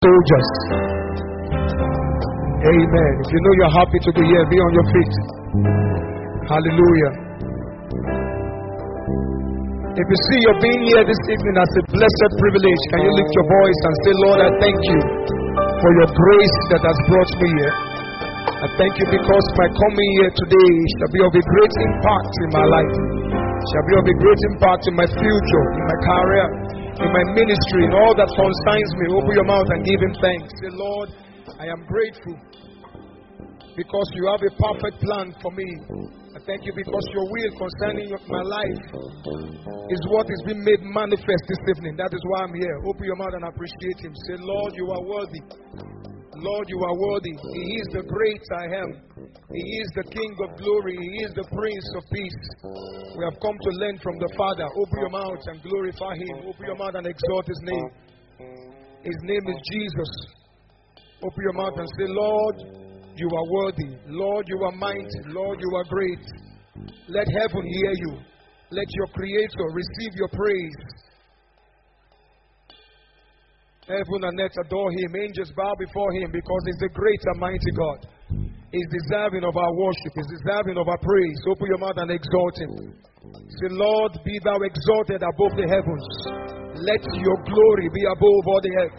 soldiers. Amen. If you know you're happy to be here, be on your feet. Hallelujah. If you see you're being here this evening as a blessed privilege, can you lift your voice and say, Lord, I thank you for your grace that has brought me here. I thank you because my coming here today shall be of a great impact in my life, shall be of a great impact in my future, in my career, in my ministry, in all that concerns me. Open your mouth and give him thanks. Say, Lord, I am grateful because you have a perfect plan for me. I thank you because your will concerning my life is what is being made manifest this evening. That is why I'm here. Open your mouth and appreciate him. Say, Lord, you are worthy. Lord, you are worthy. He is the great I am. He is the King of glory. He is the Prince of peace. We have come to learn from the Father. Open your mouth and glorify Him. Open your mouth and exalt His name. His name is Jesus. Open your mouth and say, Lord, you are worthy. Lord, you are mighty. Lord, you are great. Let heaven hear you. Let your Creator receive your praise. Heaven and earth adore him. Angels bow before him because he's the great and mighty God. He's deserving of our worship. He's deserving of our praise. Open your mouth and exalt him. Say, Lord, be thou exalted above the heavens. Let your glory be above all the earth.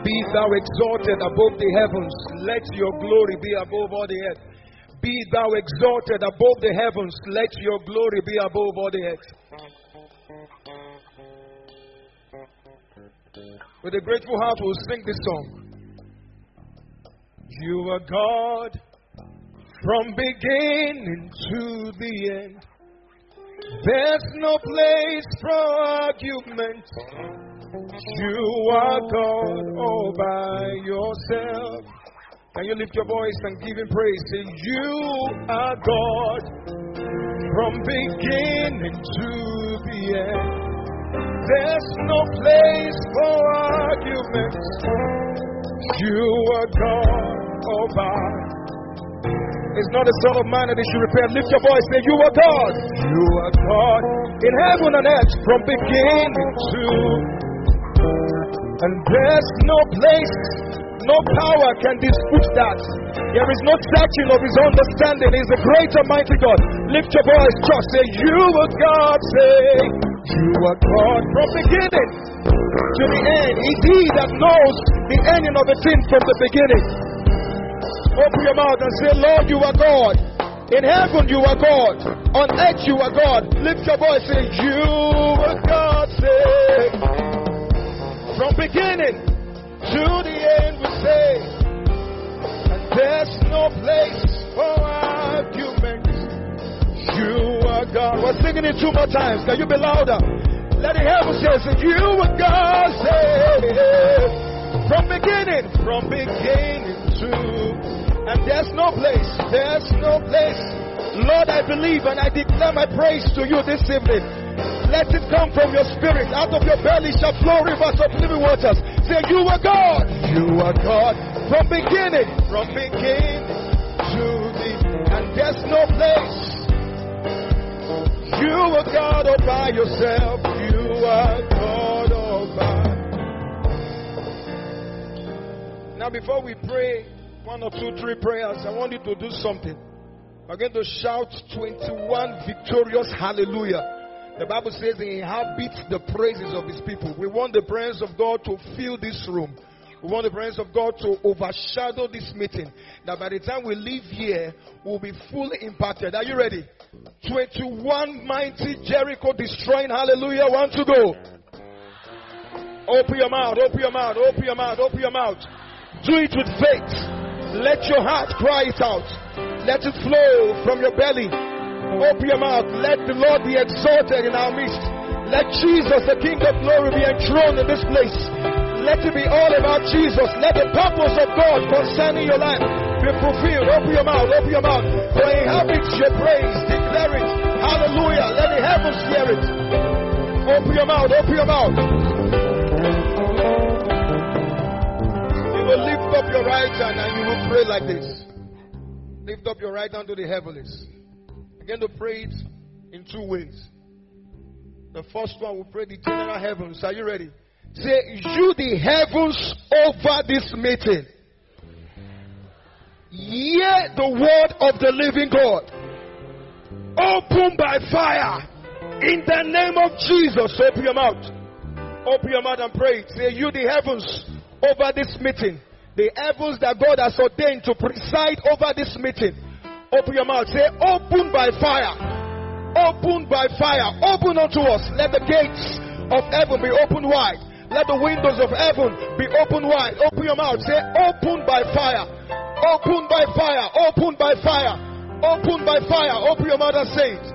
Be thou exalted above the heavens. Let your glory be above all the earth. Be thou exalted above the heavens. Let your glory be above all the earth. With a grateful heart, we'll sing this song. You are God from beginning to the end. There's no place for argument. You are God all by yourself. Can you lift your voice and give him praise? Say, You are God from beginning to the end. There's no place for arguments. You are God all by. It's not the Son of Man that should repent. Lift your voice, say, You are God. You are God in heaven and earth from beginning to. And there's no place, no power can dispute that. There is no searching of his understanding. He's a great mighty God. Lift your voice, just say, You are God. Say, you are God from beginning to the end. It's He that knows the ending of a thing from the beginning. Open your mouth and say, Lord, you are God. In heaven, you are God. On earth, you are God. Lift your voice, and say, You are God. Say, from beginning to the end, we say, and there's no place for argument. You God. We're singing it two more times. Can you be louder? Let the heavens say, You are God. Say, from beginning, from beginning to, and there's no place, there's no place. Lord, I believe and I declare my praise to you this evening. Let it come from your spirit. Out of your belly shall flow rivers of living waters. Say, You are God. You are God. From beginning, from beginning to the, and there's no place. You are God all by yourself. You are God all by. Now, before we pray one or two, three prayers, I want you to do something. We're going to shout 21 victorious hallelujah. The Bible says he inhabits the praises of his people. We want the presence of God to fill this room. We want the presence of God to overshadow this meeting. That by the time we leave here, we'll be fully impacted. Are you ready? 21 mighty Jericho destroying hallelujah. Want to go? Open your mouth, open your mouth, open your mouth, open your mouth. Do it with faith. Let your heart cry it out. Let it flow from your belly. Open your mouth. Let the Lord be exalted in our midst. Let Jesus, the King of glory, be enthroned in this place. Let it be all about Jesus. Let the purpose of God concerning your life be fulfilled. Open your mouth, open your mouth. For he inhabits your praise. Declare it. Hallelujah. Let the heavens hear it. Open your mouth, open your mouth. You will lift up your right hand and you will pray like this. Lift up your right hand to the heavens. Begin to pray it in two ways. The first one will pray the general heavens. Are you ready? Say, you the heavens over this meeting. Hear the word of the living God. Open by fire. In the name of Jesus, open your mouth. Open your mouth and pray. Say, you the heavens over this meeting. The heavens that God has ordained to preside over this meeting. Open your mouth. Say, open by fire. Open by fire. Open unto us. Let the gates of heaven be opened wide. Let the windows of heaven be opened wide. Open your mouth. Say, open by fire. Open by fire. Open by fire. Open by fire. Open your mouth and say it.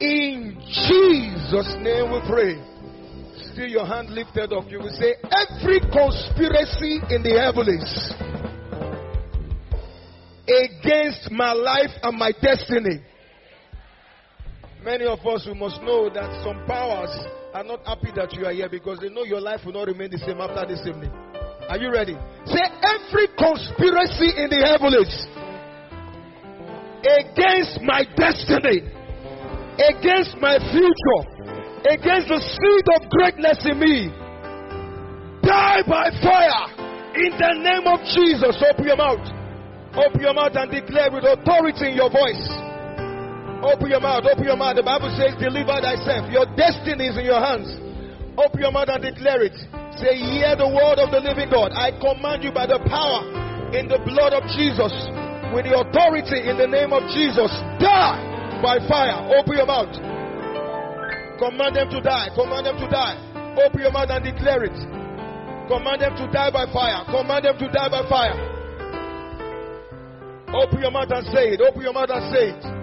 In Jesus' name we pray. Still your hand lifted up. You will say, Every conspiracy in the heavens against my life and my destiny. Many of us, we must know that some powers are not happy that you are here because they know your life will not remain the same after this evening. Are you ready? Say, every conspiracy in the heavens against my destiny, against my future, against the seed of greatness in me, die by fire in the name of Jesus. Open your mouth. Open your mouth and declare with authority in your voice. Open your mouth, open your mouth. The Bible says, Deliver thyself. Your destiny is in your hands. Open your mouth and declare it. Say, Hear the word of the living God. I command you by the power in the blood of Jesus, with the authority in the name of Jesus, die by fire. Open your mouth. Command them to die. Command them to die. Open your mouth and declare it. Command them to die by fire. Command them to die by fire. Open your mouth and say it. Open your mouth and say it.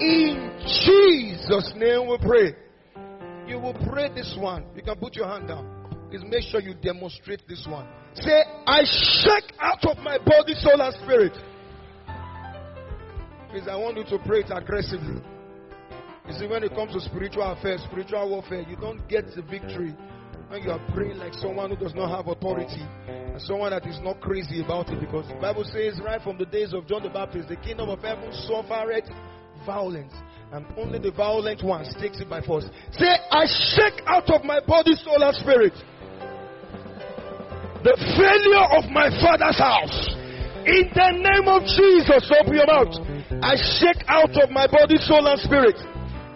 In Jesus' name we pray. You will pray this one. You can put your hand down. Please make sure you demonstrate this one. Say, I shake out of my body, soul, and spirit. Please, I want you to pray it aggressively. You see, when it comes to spiritual affairs, spiritual warfare, you don't get the victory when you are praying like someone who does not have authority and someone that is not crazy about it because the Bible says right from the days of John the Baptist, the kingdom of heaven suffered violence and only the violent ones takes it by force. Say, I shake out of my body, soul, and spirit the failure of my father's house. In the name of Jesus, open your mouth. I shake out of my body, soul, and spirit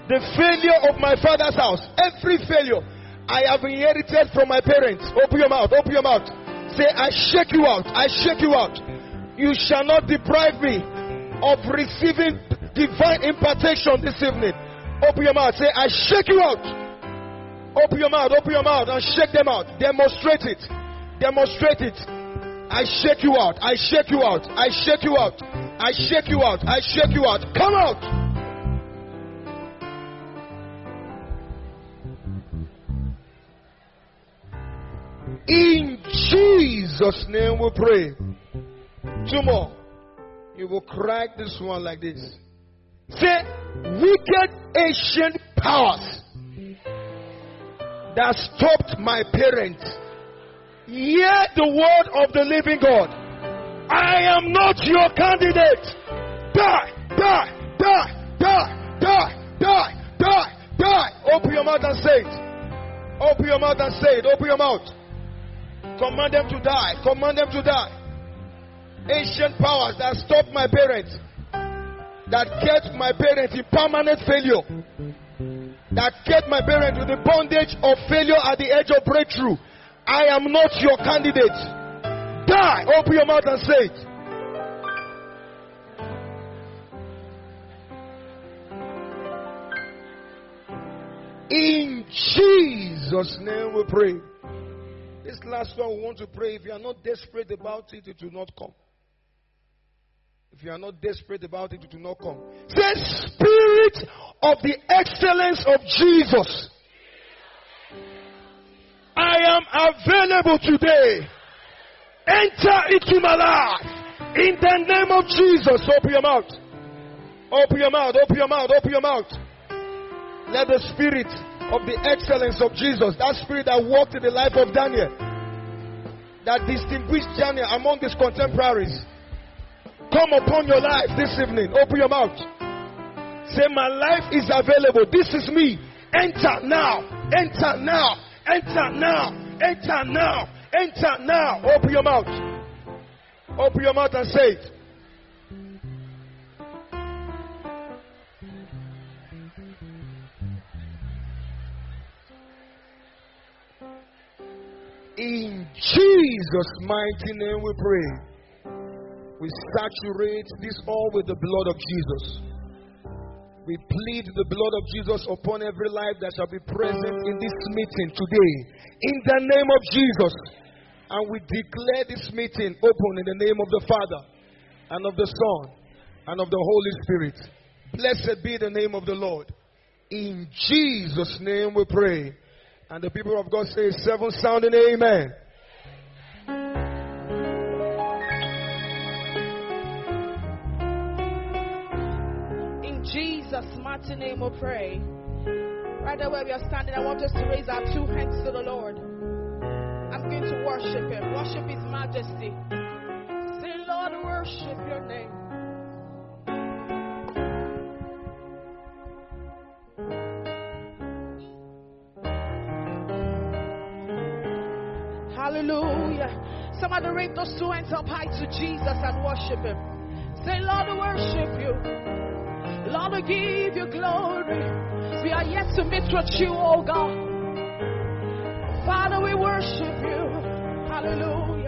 the failure of my father's house. Every failure I have inherited from my parents. Open your mouth, open your mouth. Say, I shake you out, I shake you out. You shall not deprive me of receiving divine impartation this evening. Open your mouth. Say, I shake you out. Open your mouth. Open your mouth and shake them out. Demonstrate it. Demonstrate it. I shake you out. I shake you out. I shake you out. I shake you out. I shake you out. Come out. In Jesus' name we pray. Two more. You will crack this one like this. Say, wicked ancient powers that stopped my parents. Hear the word of the living God. I am not your candidate. Die, die, die, die, die, die, die, die. Open your mouth and say it. Open your mouth and say it. Open your mouth. Command them to die. Command them to die. Ancient powers that stopped my parents that kept my parents in permanent failure, that kept my parents in the bondage of failure at the edge of breakthrough. I am not your candidate. Die. Open your mouth and say it. In Jesus' name we pray. This last one we want to pray. If you are not desperate about it, it will not come. If you are not desperate about it, it will not come. Say, Spirit of the excellence of Jesus. I am available today. Enter into my life. In the name of Jesus. Open your mouth. Open your mouth. Open your mouth. Open your mouth. Let the Spirit of the excellence of Jesus, that Spirit that walked in the life of Daniel, that distinguished Daniel among his contemporaries, come upon your life this evening. Open your mouth. Say, My life is available. This is me. Enter now. Enter now. Enter now. Enter now. Enter now. Open your mouth. Open your mouth and say it. In Jesus' mighty name we pray. We saturate this all with the blood of Jesus. We plead the blood of Jesus upon every life that shall be present in this meeting today. In the name of Jesus. And we declare this meeting open in the name of the Father and of the Son and of the Holy Spirit. Blessed be the name of the Lord. In Jesus' name we pray. And the people of God say, seven sounding amen. Jesus' mighty name we pray. Right there where we are standing, I want us to raise our two hands to the Lord. I'm going to worship Him, worship His majesty. Say, Lord, worship your name. Hallelujah. Somebody raise those two hands up high to Jesus and worship Him. Say, Lord, worship you. Lord, we give you glory. We are yet to meet with you, oh God. Father, we worship you. Hallelujah.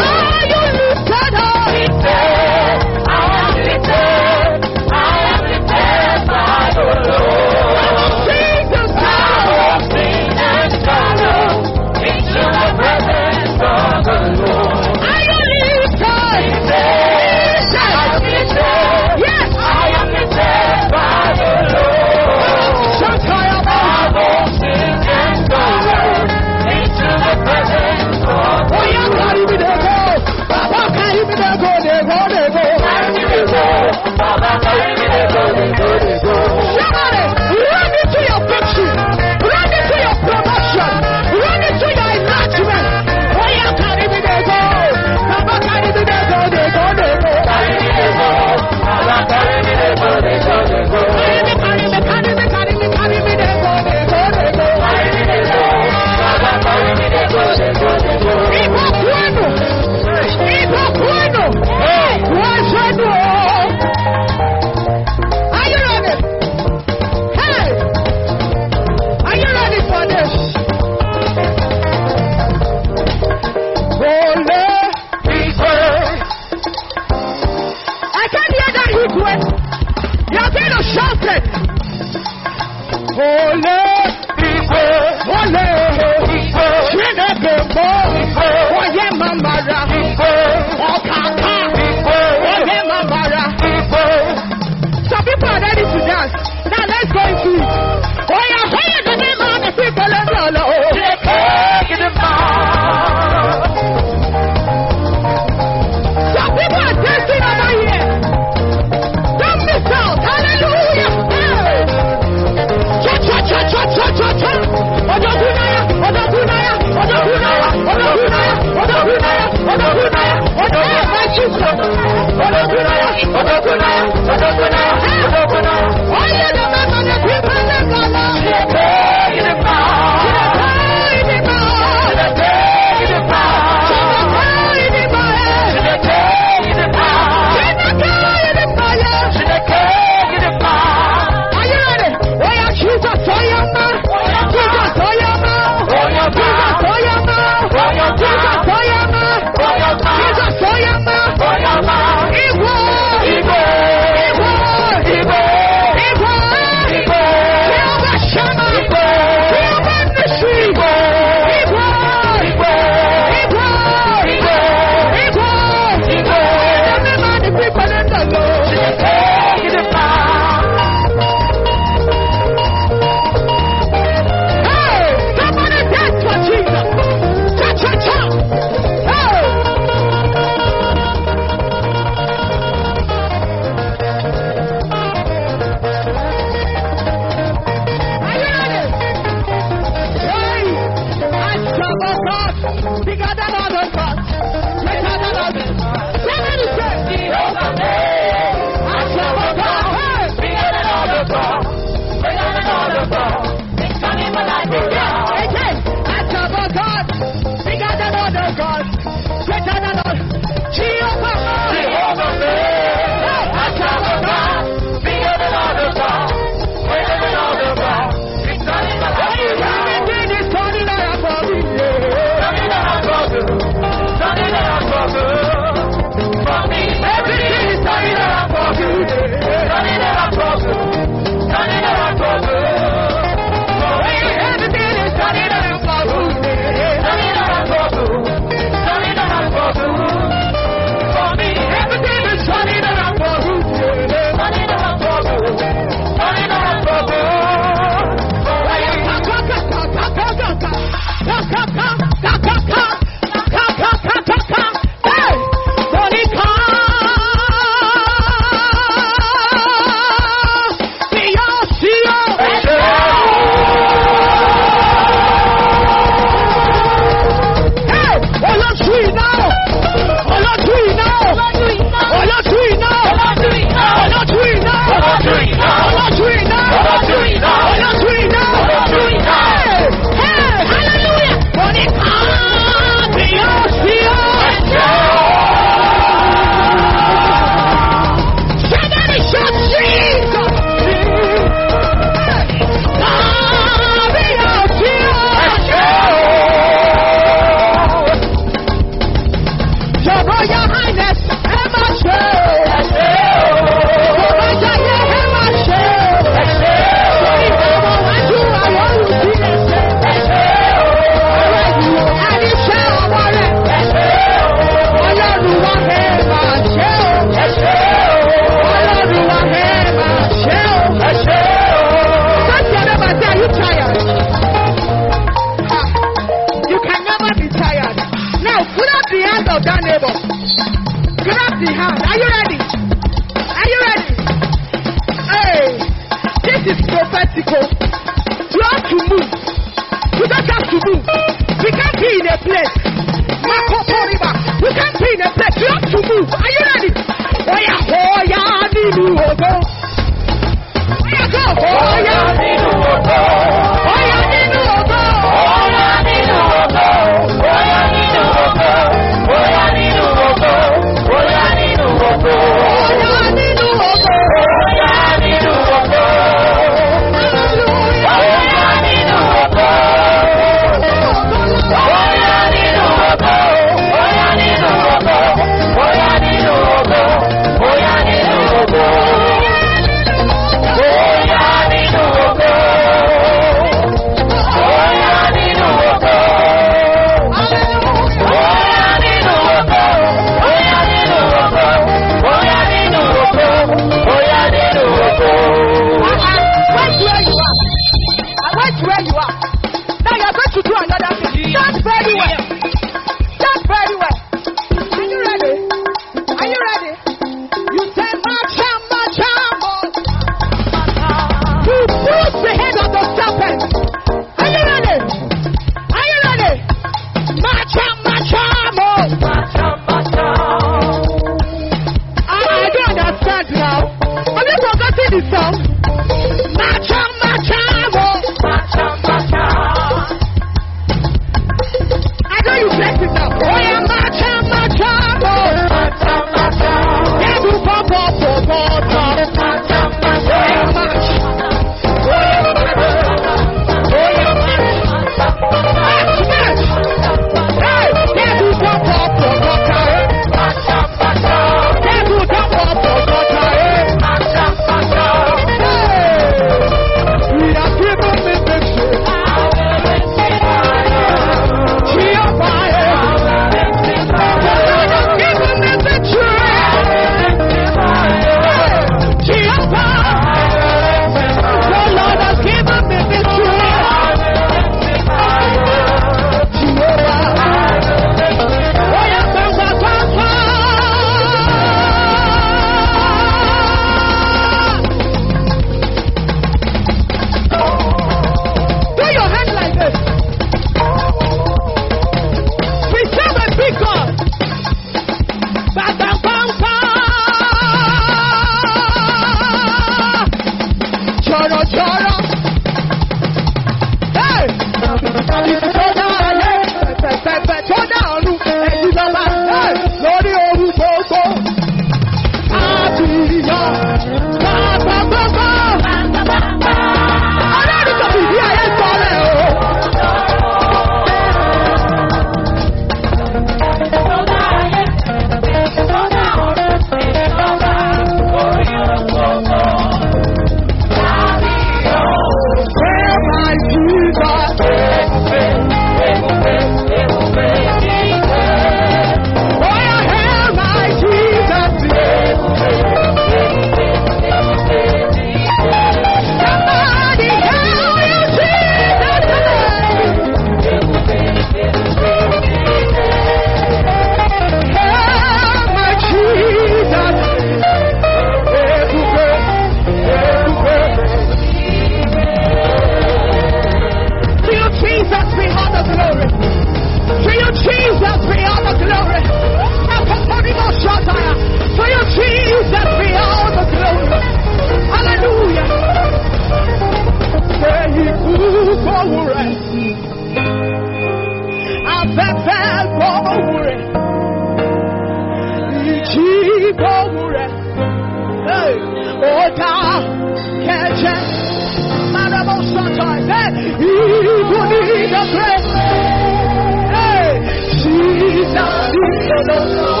Lord.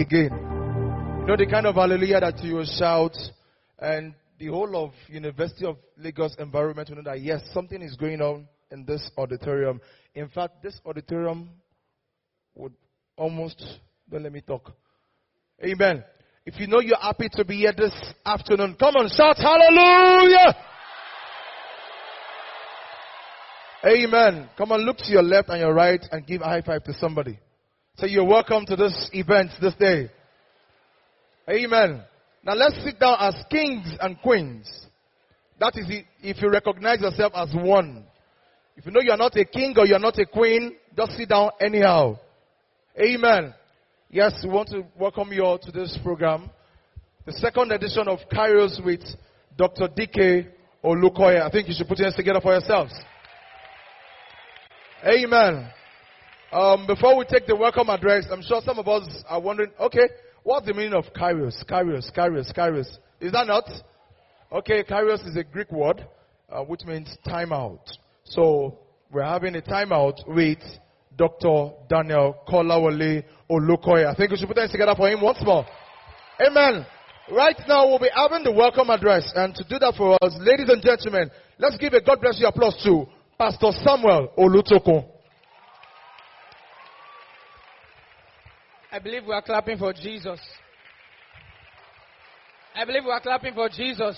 Again. You know the kind of hallelujah that you will shout, and the whole of University of Lagos environment will know that yes, something is going on in this auditorium. In fact, this auditorium would almost don't let me talk. Amen. If you know you're happy to be here this afternoon, come on, shout hallelujah. Amen. Come on, look to your left and your right and give a high five to somebody. Say you're welcome to this event this day. Amen. Now let's sit down as kings and queens. That is if you recognize yourself as one. If you know you're not a king or you're not a queen, just sit down anyhow. Amen. Yes, we want to welcome you all to this program. The second edition of Kairos with Dr. DK Olukoya. I think you should put your hands together for yourselves. Amen. Um, before we take the welcome address, I'm sure some of us are wondering, okay, what's the meaning of Kairos? Kairos, Kairos, Kairos. Is that not? Okay, Kairos is a Greek word, uh, which means timeout. So, we're having a timeout with Dr. Daniel Kolawole Olukoya. I think we should put hands together for him once more. Amen. Right now, we'll be having the welcome address. And to do that for us, ladies and gentlemen, let's give a God bless you applause to Pastor Samuel Olutoko. I believe we are clapping for Jesus. I believe we are clapping for Jesus.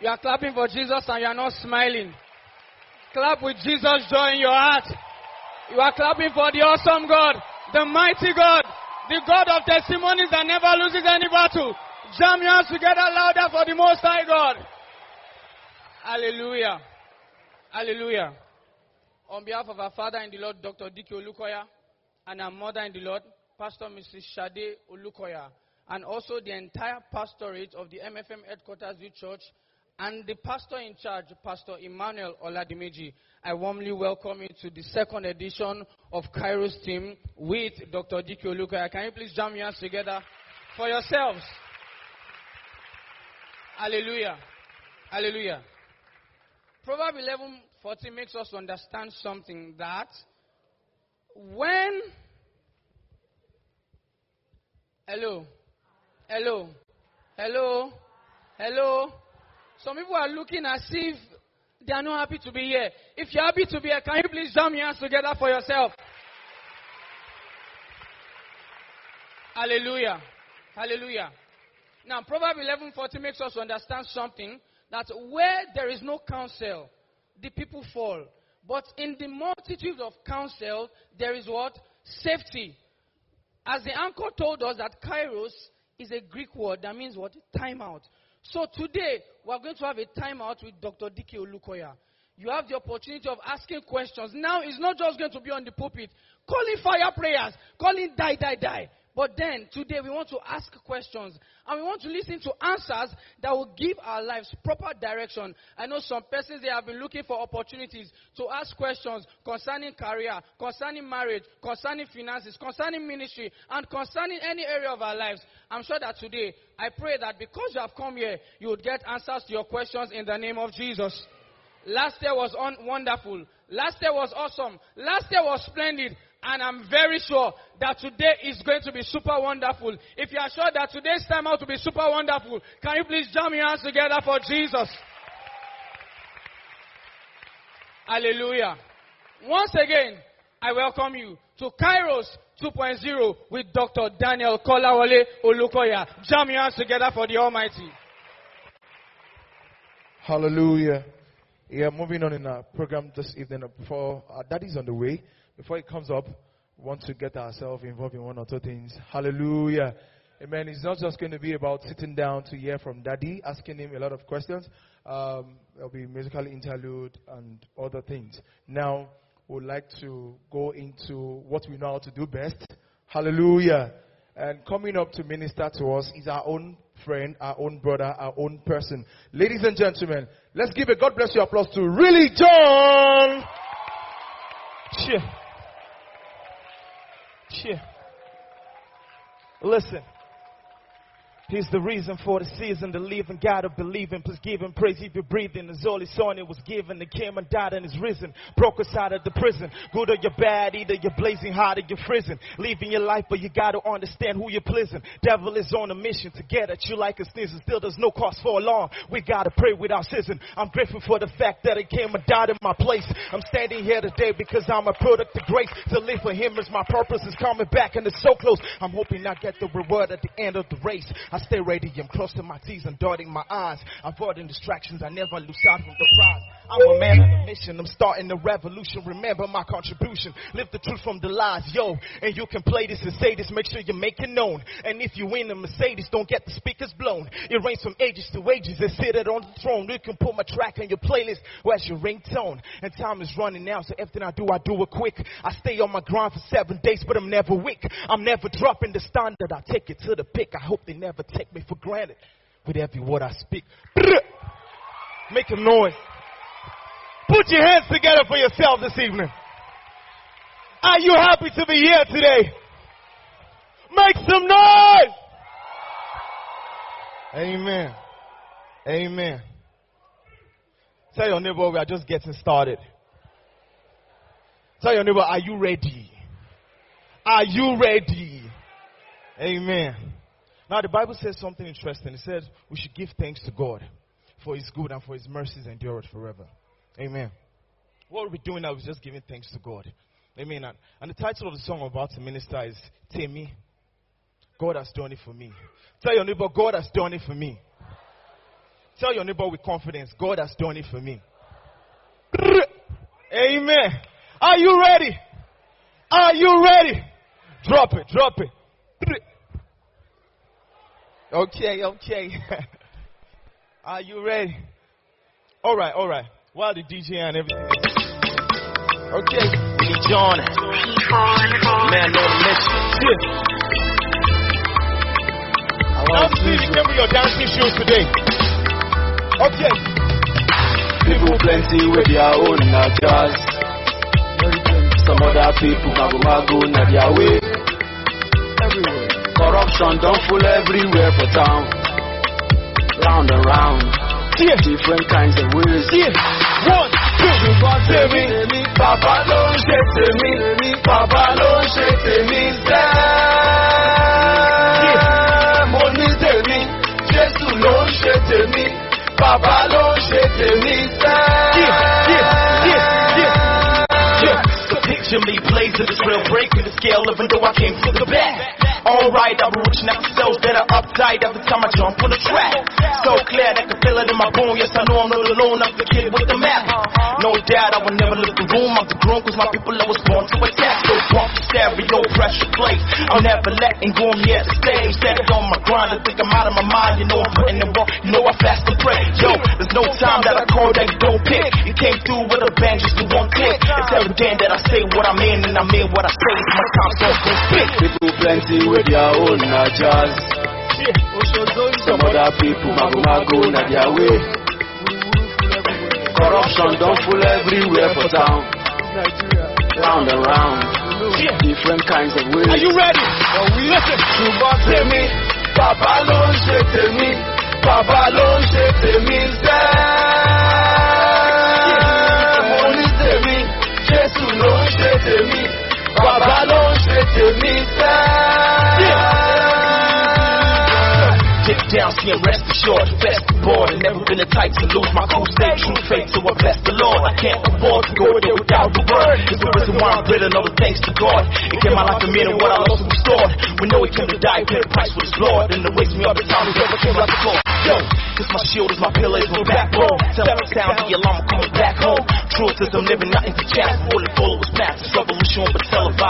You are clapping for Jesus and you are not smiling. Clap with Jesus' joy in your heart. You are clapping for the awesome God, the mighty God, the God of testimonies that never loses any battle. Jam your hands together louder for the Most High God. Hallelujah. Hallelujah. On behalf of our father in the Lord, Dr. DK Olukoya, and our mother in the Lord, Pastor Mrs. Shade Olukoya, and also the entire pastorate of the MFM Headquarters Youth Church, and the pastor in charge, Pastor Emmanuel Oladimeji. I warmly welcome you to the second edition of Kairos Team with Dr. DK Olukoya. Can you please jam your hands together for yourselves? Hallelujah. Hallelujah. Proverbs 11:40 makes us understand something that when hello. Hello. Hello. Hello. Some people are looking as if they are not happy to be here. If you're happy to be here can you please jam your hands together for yourself? Hallelujah. Hallelujah. Now proverbs 11:40 makes us understand something that where there is no counsel, the people fall. But in the multitude of counsel, there is what? Safety. As the anchor told us that kairos is a Greek word that means what? Timeout. So today, we're going to have a timeout with Dr. DK Olukoya. You have the opportunity of asking questions. Now, it's not just going to be on the pulpit, calling fire prayers, calling die, die, die. But then, today, we want to ask questions and we want to listen to answers that will give our lives proper direction. I know some persons, they have been looking for opportunities to ask questions concerning career, concerning marriage, concerning finances, concerning ministry, and concerning any area of our lives. I'm sure that today, I pray that because you have come here, you would get answers to your questions in the name of Jesus. Last year was un- wonderful. Last year was awesome. Last year was splendid. And I'm very sure that today is going to be super wonderful. If you are sure that today's time out to be super wonderful, can you please jam your hands together for Jesus? Hallelujah. Once again, I welcome you to Kairos 2.0 with Dr. Daniel Kolawole Olukoya. Jam your hands together for the Almighty. Hallelujah. Yeah, moving on in our program this evening. Before our daddy's on the way, before it comes up, we want to get ourselves involved in one or two things. Hallelujah. Amen. It's not just going to be about sitting down to hear from daddy, asking him a lot of questions. Um, there'll be musical interlude and other things. Now, we'd like to go into what we know how to do best. Hallelujah. And coming up to minister to us is our own friend, our own brother, our own person. Ladies and gentlemen, let's give a God bless you applause to Really John. Cheer. Listen. He's the reason for the season the living God of believing. Please give him praise if you're breathing. His son it was given. He came and died and is risen. Broke us out of the prison. Good or you're bad, either you're blazing hot or you're freezing. Leaving your life, but you gotta understand who you're pleasing. Devil is on a mission to get at you like a sneezing. Still there's no cause for alarm. We gotta pray without ceasing. I'm grateful for the fact that he came and died in my place. I'm standing here today because I'm a product of grace. To live for him is my purpose. Is coming back and it's so close. I'm hoping I get the reward at the end of the race. I stay ready. I'm crossing my T's and dotting my I's. Avoiding distractions. I never lose sight of the prize. I'm a man on a mission. I'm starting a revolution. Remember my contribution. Live the truth from the lies. Yo, and you can play this and say this. Make sure you make it known. And if you win a Mercedes, don't get the speakers blown. It reigns from ages to ages and sit it on the throne. You can put my track on your playlist. Where's your ringtone? And time is running out, so everything I do, I do it quick. I stay on my grind for seven days, but I'm never weak. I'm never dropping the standard. I take it to the pick. I hope they never take me for granted with every word I speak. Make a noise. Put your hands together for yourself this evening. Are you happy to be here today? Make some noise! Amen. Amen. Tell your neighbor we are just getting started. Tell your neighbor, are you ready? Are you ready? Amen. Now the Bible says something interesting. It says we should give thanks to God for his good and for his mercies endure forever. Amen. What we're doing now is just giving thanks to God. Amen. And, and the title of the song I'm about to minister is Temi. God has done it for me. Tell your neighbor, God has done it for me. Tell your neighbor with confidence, God has done it for me. Amen. Are you ready? Are you ready? Drop it, drop it. Okay, okay. Are you ready? All right, all right. While the DJ and everything. Okay. We need John. Man on a mission. Yeah. I want to see you with your dancing shoes today. Okay. people plenty with their own jazz. Some other people mago mago na their way. Corruption don't full everywhere for town. Round and round. Yeah. Different kinds of ways. Yeah. One, two, Ṣùgbọ́n tèmi. tèmi, bàbá ló ń ṣe tèmi, bàbá ló ń ṣe tèmi sẹ́. Mo ní tèmi, Jésù ló ń ṣe tèmi, bàbá ló ń ṣe tèmi sẹ́. Yeah, yeah, yeah, yeah. Yeah. So picture me blazing this real breaking the scale, even though I came from the back. Alright, I'm reaching out cells that are uptight every time I jump on the track. So clear that I can feel it in my bone. Yes, I know I'm not alone. I'm the kid with the map. No doubt I will never leave the room. I'm the groom cause my people I was born to attack. So bump stereo pressure plate. I'm never letting go. I'm here to stay. Set on my grind. I think I'm out of my mind. You know I'm putting it work. You know I fast and pray. Yo, there's no time that I call that you don't pick. You came through with a bang just to one click. It's evident that I say what I mean and I mean what I say. My time, so go spit. People plenty with their own uh, jazz. Some other people mago mago na their way. Corruption don't full everywhere for town. Round and round. Different kinds of ways. Are you ready? Listen. ṣùgbọ́n tèmi bàbá ló ń ṣe tèmi bàbá ló ń ṣe tèmi sẹ́. mo ní tèmi jésù ló ń ṣe tèmi bàbá ló ń ṣe tèmi sẹ́. Down, see him rest assured, best aboard. And never been the type to lose my cool stay true faith, so I bless the Lord. I can't afford to go there without the word. It's the reason why I'm written all the thanks to God. It gave my life a meaning, what I lost was restored. We know he came to die, pay the price with his Lord. And it wakes me up every time he ever came like the Lord. Yo, this my shield, is my pillar, is my backbone. Tell me sound the alarm, coming back home. Truth is I'm living nothing to. Fully followers past this revolution,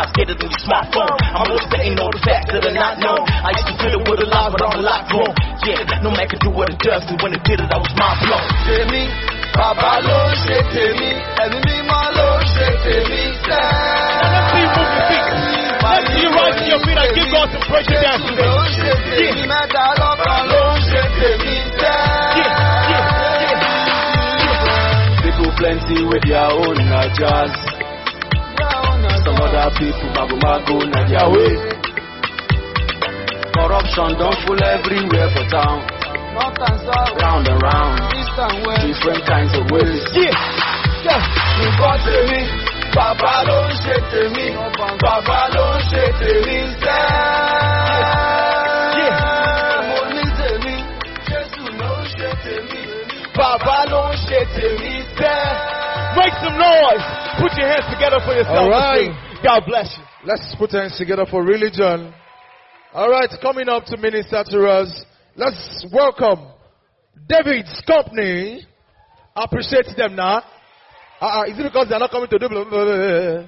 but televised, get it in your smartphone. I'm always saying all the facts that are not known. I used to feel it with a lot, but I'm a lot grown. Yeah, no man can do what it does, and when it did it, I was mind blown. Tèmi, bàbá ló ń ṣe tèmi, ẹ̀mí mímọ́ ló ń ṣe tèmi sẹ́. Let's see you move your feet. Let's see you rise to your feet and give God some praise and dance today. ló ń ṣe tèmi, mẹ́ta lọ́kan ló ṣe tèmi sẹ́. Yeah, yeah, yeah. People plenty with their own uh, jazz. Other people mago mago na their way. Corruption don't full everywhere for town. North and south, Round and round, east and west. different kinds of ways. Yeah. Yeah. Nǹkan tèmi, bàbá ló ń ṣe tèmi, bàbá ló ń ṣe tèmi sẹ́. Mo ní tèmi, Jésù ló ń ṣe tèmi, bàbá ló ń ṣe tèmi sẹ́. Make some noise. Put your hands together for yourself. All right. God bless you. Let's put hands together for religion. All right, coming up to minister to us, let's welcome David's company. Appreciate them now. Uh, uh, is it because they're not coming to do blah, blah, blah,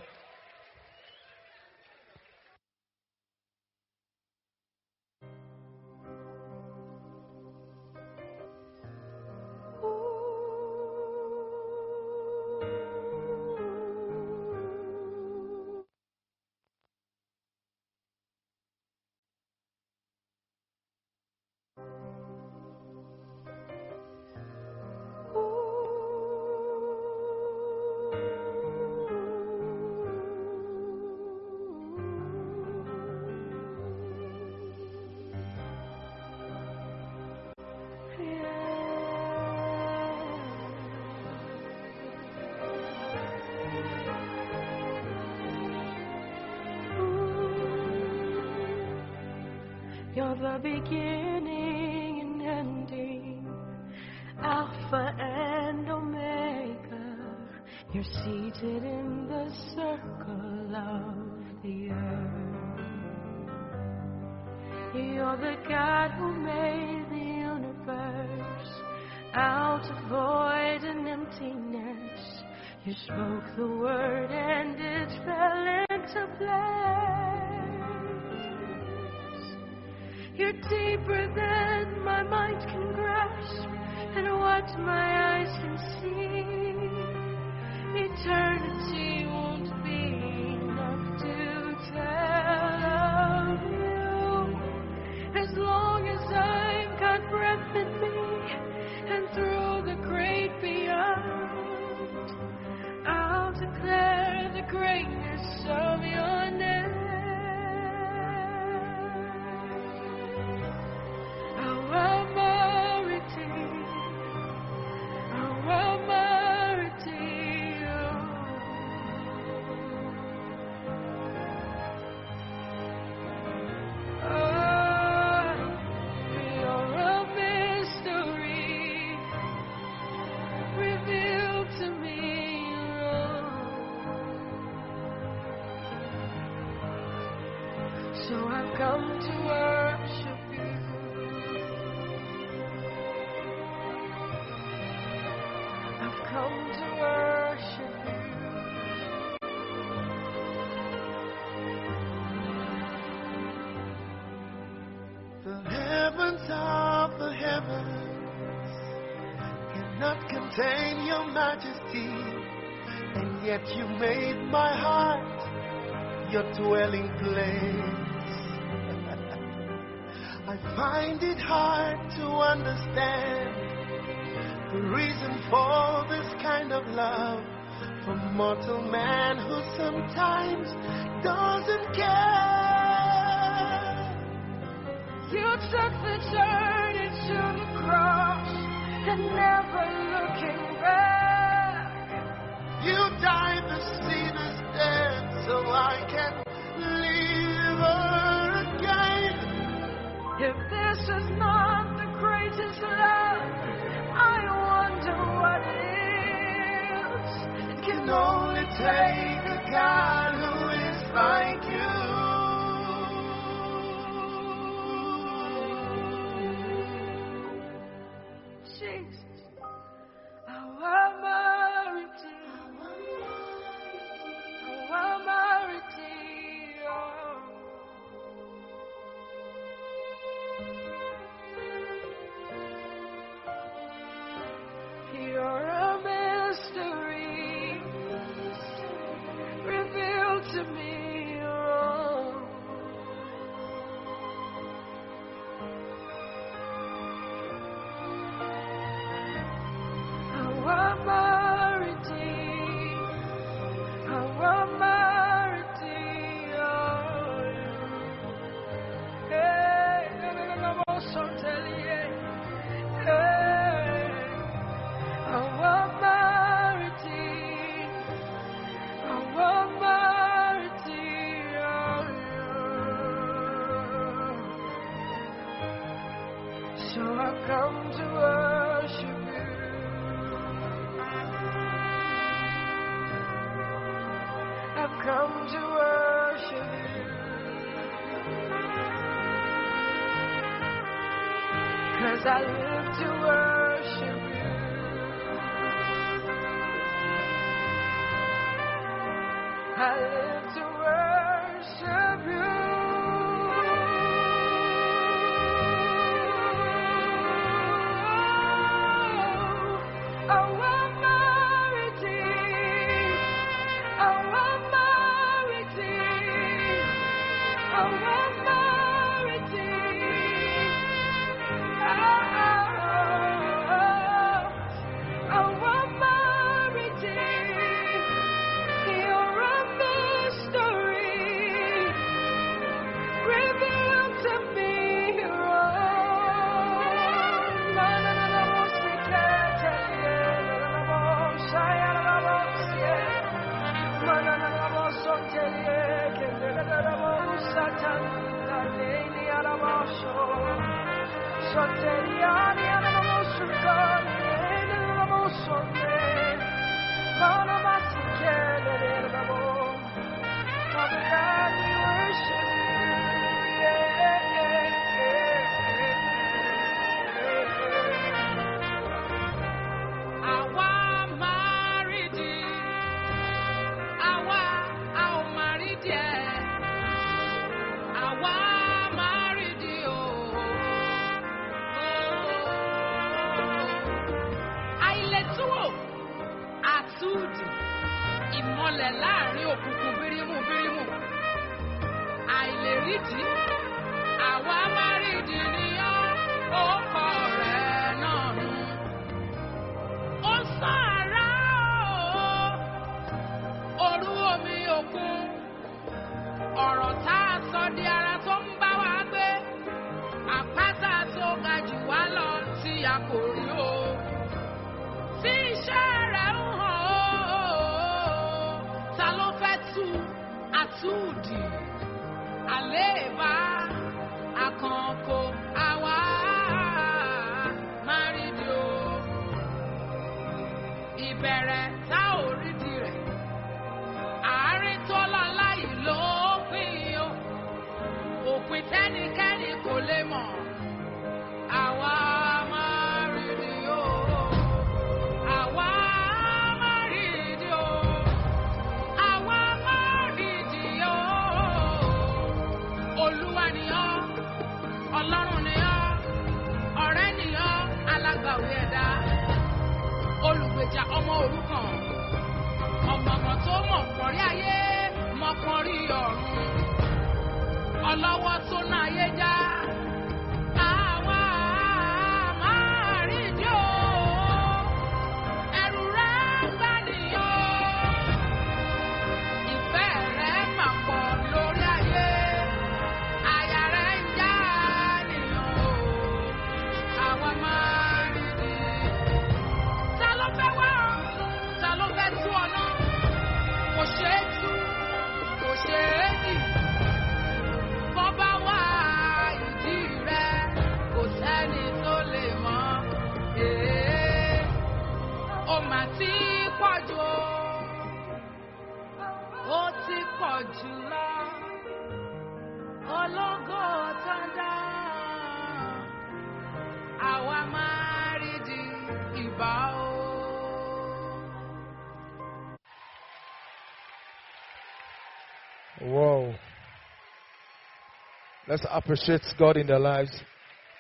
Let's appreciate God in their lives.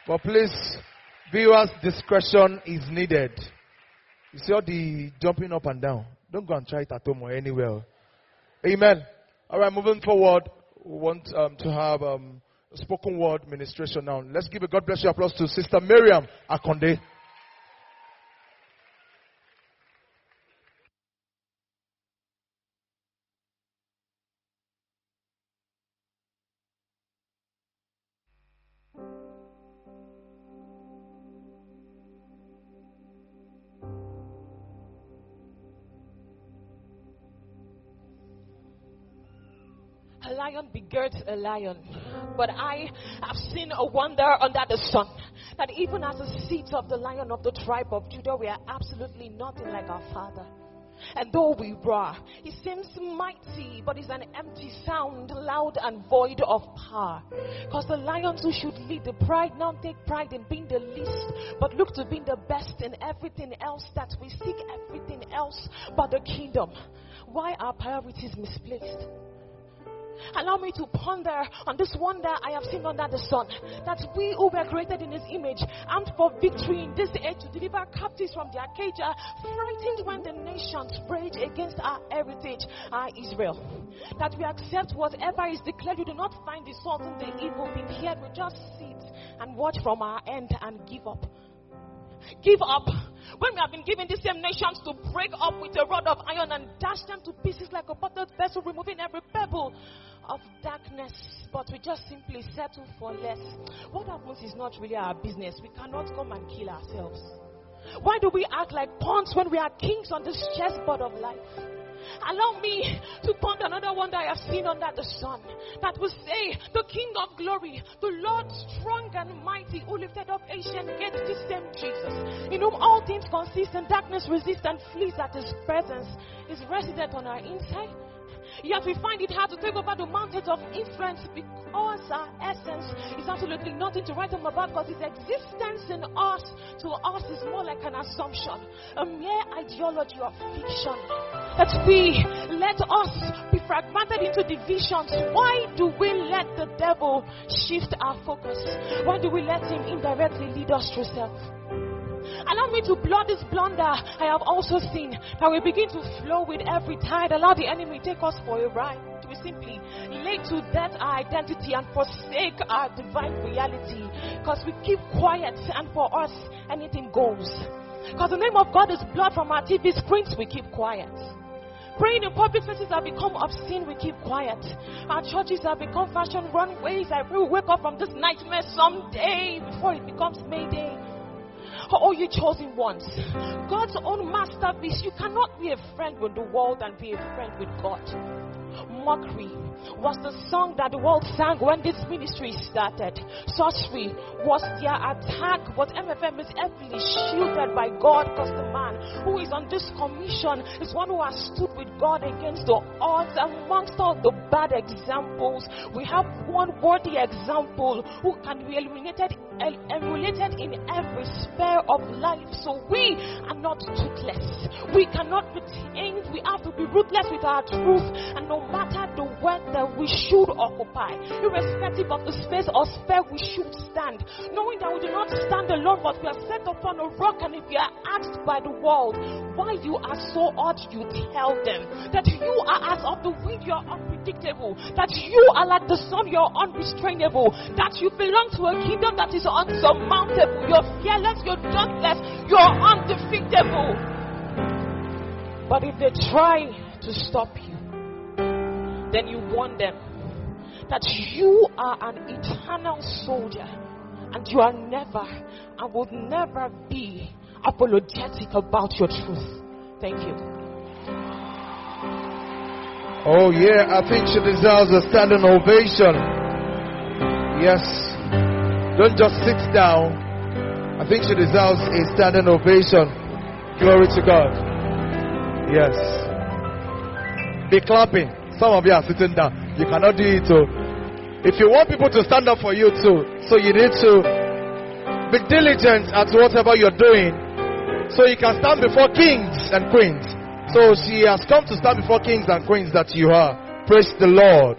But please, viewers' discretion is needed. You see all the jumping up and down. Don't go and try it at home or anywhere. Amen. All right, moving forward, we want um, to have um, spoken word ministration now. Let's give a God bless you applause to Sister Miriam Akonde. lion begets a lion. But I have seen a wonder under the sun that even as the seeds of the lion of the tribe of Judah, we are absolutely nothing like our father. And though we roar, he seems mighty, but is an empty sound, loud and void of power. Because the lions who should lead the pride now take pride in being the least, but look to being the best in everything else that we seek, everything else but the kingdom. Why are priorities misplaced? Allow me to ponder on this wonder I have seen under the sun. That we who were created in His image, armed for victory in this age to deliver captives from their cage, frightened when the nations rage against our heritage, our Israel. That we accept whatever is declared. We do not find the salt in the evil here. We just sit and watch from our end and give up. Give up. When we have been given these same nations to break up with a rod of iron and dash them to pieces like a pottered vessel, removing every pebble of darkness, but we just simply settle for less. What happens is not really our business. We cannot come and kill ourselves. Why do we act like pawns when we are kings on this chessboard of life? Allow me to point another one that I have seen under the sun. That will say, The King of glory, the Lord strong and mighty, who lifted up ancient gates, this same Jesus, in whom all things consist and darkness resist and flees at his presence, is resident on our inside. Yet we find it hard to take over the mountains of influence because our essence is absolutely nothing to write home about because his existence in us to us is more like an assumption, a mere ideology of fiction. That we let us be fragmented into divisions. Why do we let the devil shift our focus? Why do we let him indirectly lead us through self? Allow me to blot this blunder. I have also seen that we begin to flow with every tide. Allow the enemy take us for a ride. We simply lay to death our identity and forsake our divine reality. Because we keep quiet, and for us, anything goes. Because the name of God is blood from our TV screens, we keep quiet. Praying in public places have become obscene, we keep quiet. Our churches have become fashion runways. I will wake up from this nightmare someday before it becomes Mayday. Oh, you chosen ones. God's own masterpiece. You cannot be a friend with the world and be a friend with God. Mockery was the song that the world sang when this ministry started. Sorcery was their attack, but MFM is heavily shielded by God because the man who is on this commission is one who has stood with God against the odds. Amongst all the bad examples, we have one worthy example who can be eliminated, emulated in every sphere of life. So we are not toothless. We cannot be tamed. We have to be ruthless with our truth. And no matter the weather, we should occupy, irrespective of the space or sphere we should stand, knowing that we do not stand alone, but we are set upon a rock. And if you are asked by the world why you are so odd, you tell them that you are as of the wind, you are unpredictable, that you are like the sun, you're unrestrainable, that you belong to a kingdom that is unsurmountable, you're fearless, you're dauntless, you're undefeatable. But if they try to stop you, then you warn them that you are an eternal soldier and you are never and will never be apologetic about your truth. Thank you. Oh, yeah, I think she deserves a standing ovation. Yes. Don't just sit down. I think she deserves a standing ovation. Glory to God. Yes. Be clapping. Some of you are sitting down. You cannot do it too. If you want people to stand up for you too, so you need to be diligent at whatever you're doing so you can stand before kings and queens. So she has come to stand before kings and queens that you are. Praise the Lord.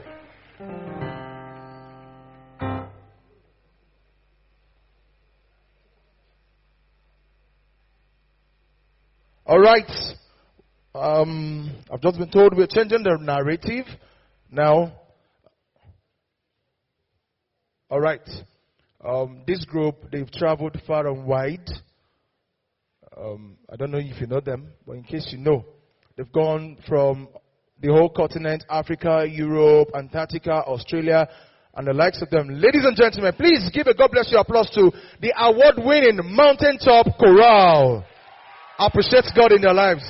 All right. Um, I've just been told we're changing the narrative now. All right. Um, this group, they've traveled far and wide. Um, I don't know if you know them, but in case you know, they've gone from the whole continent Africa, Europe, Antarctica, Australia, and the likes of them. Ladies and gentlemen, please give a God bless you applause to the award winning Mountaintop Chorale. Appreciate God in their lives.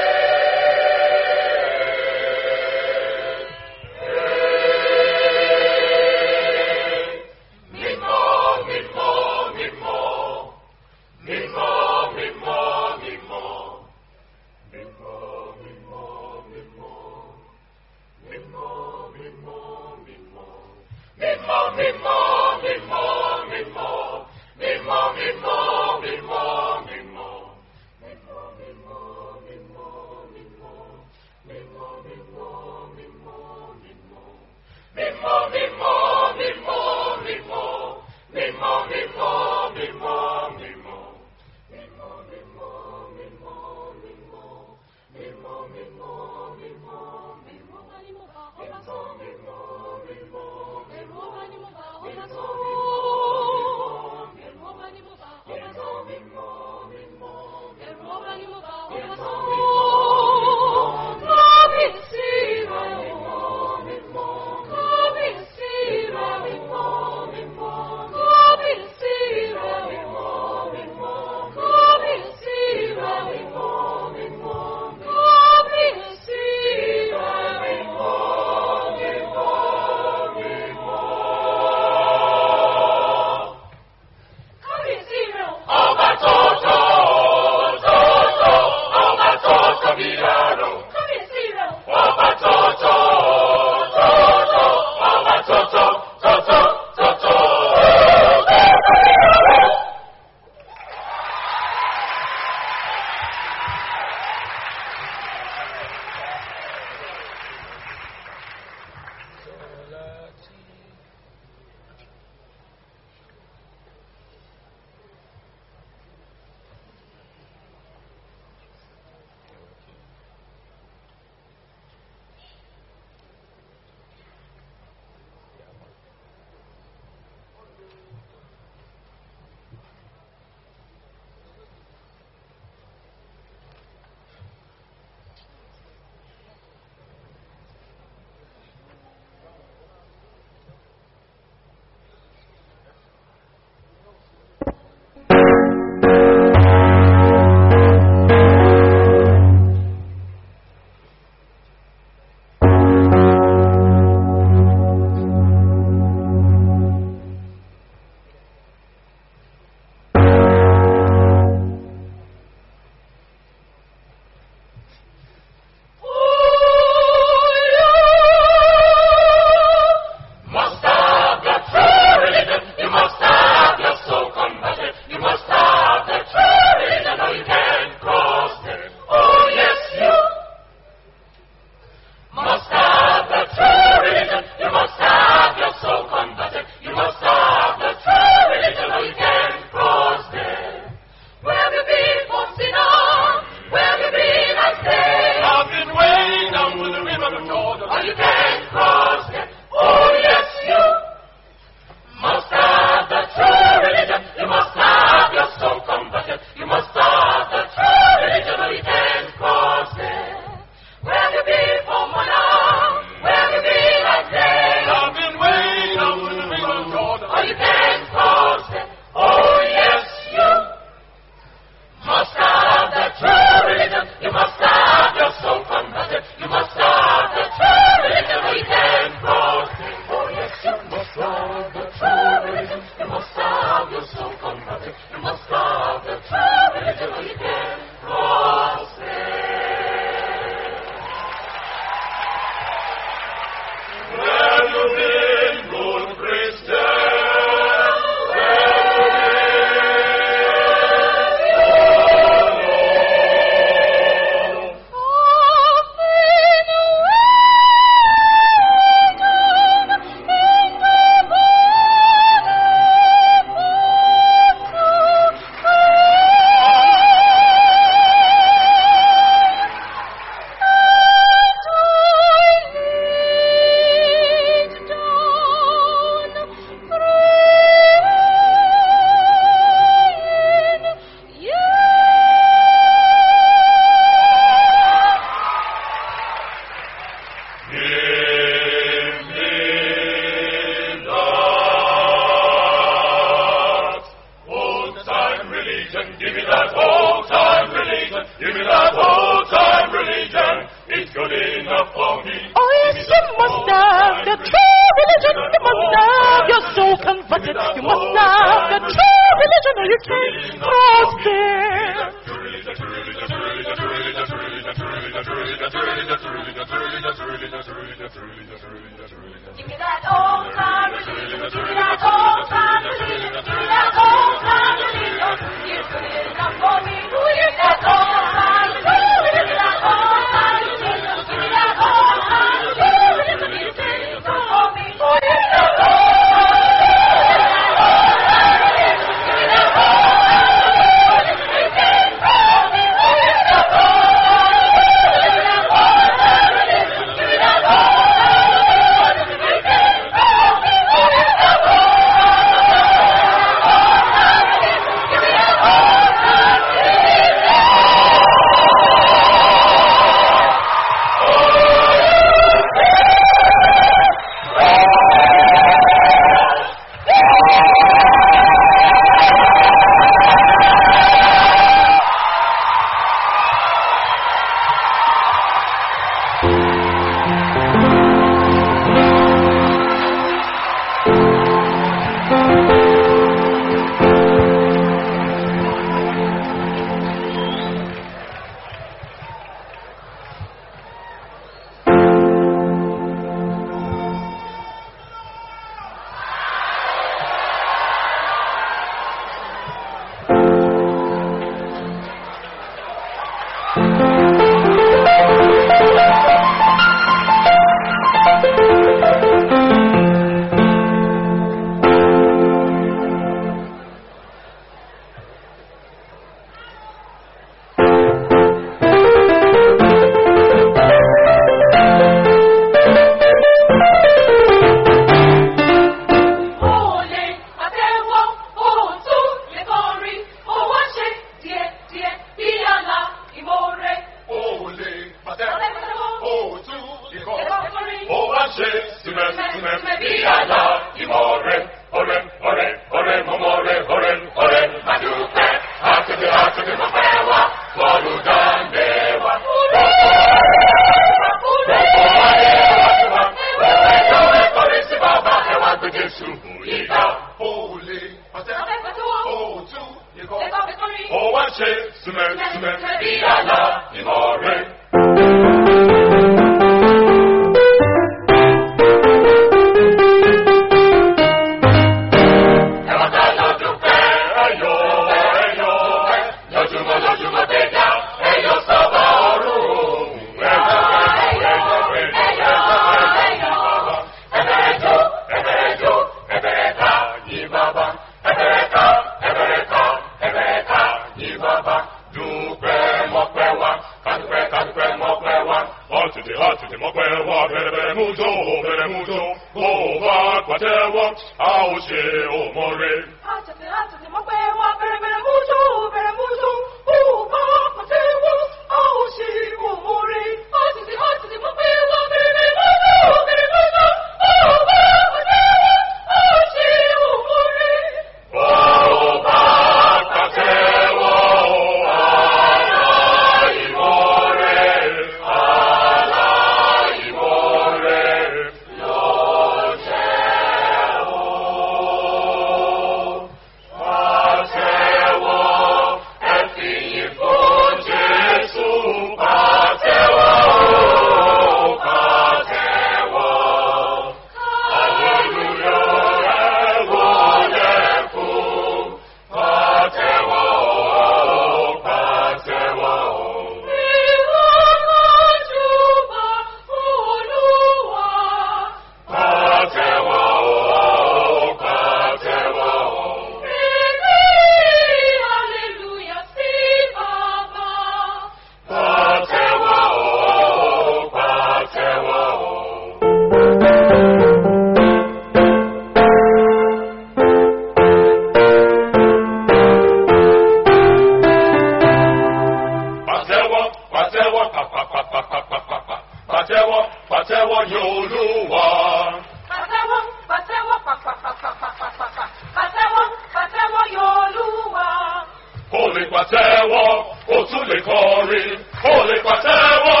Pàtẹ́wọ́, o tún lè kọrin. O lè pàtẹ́wọ́,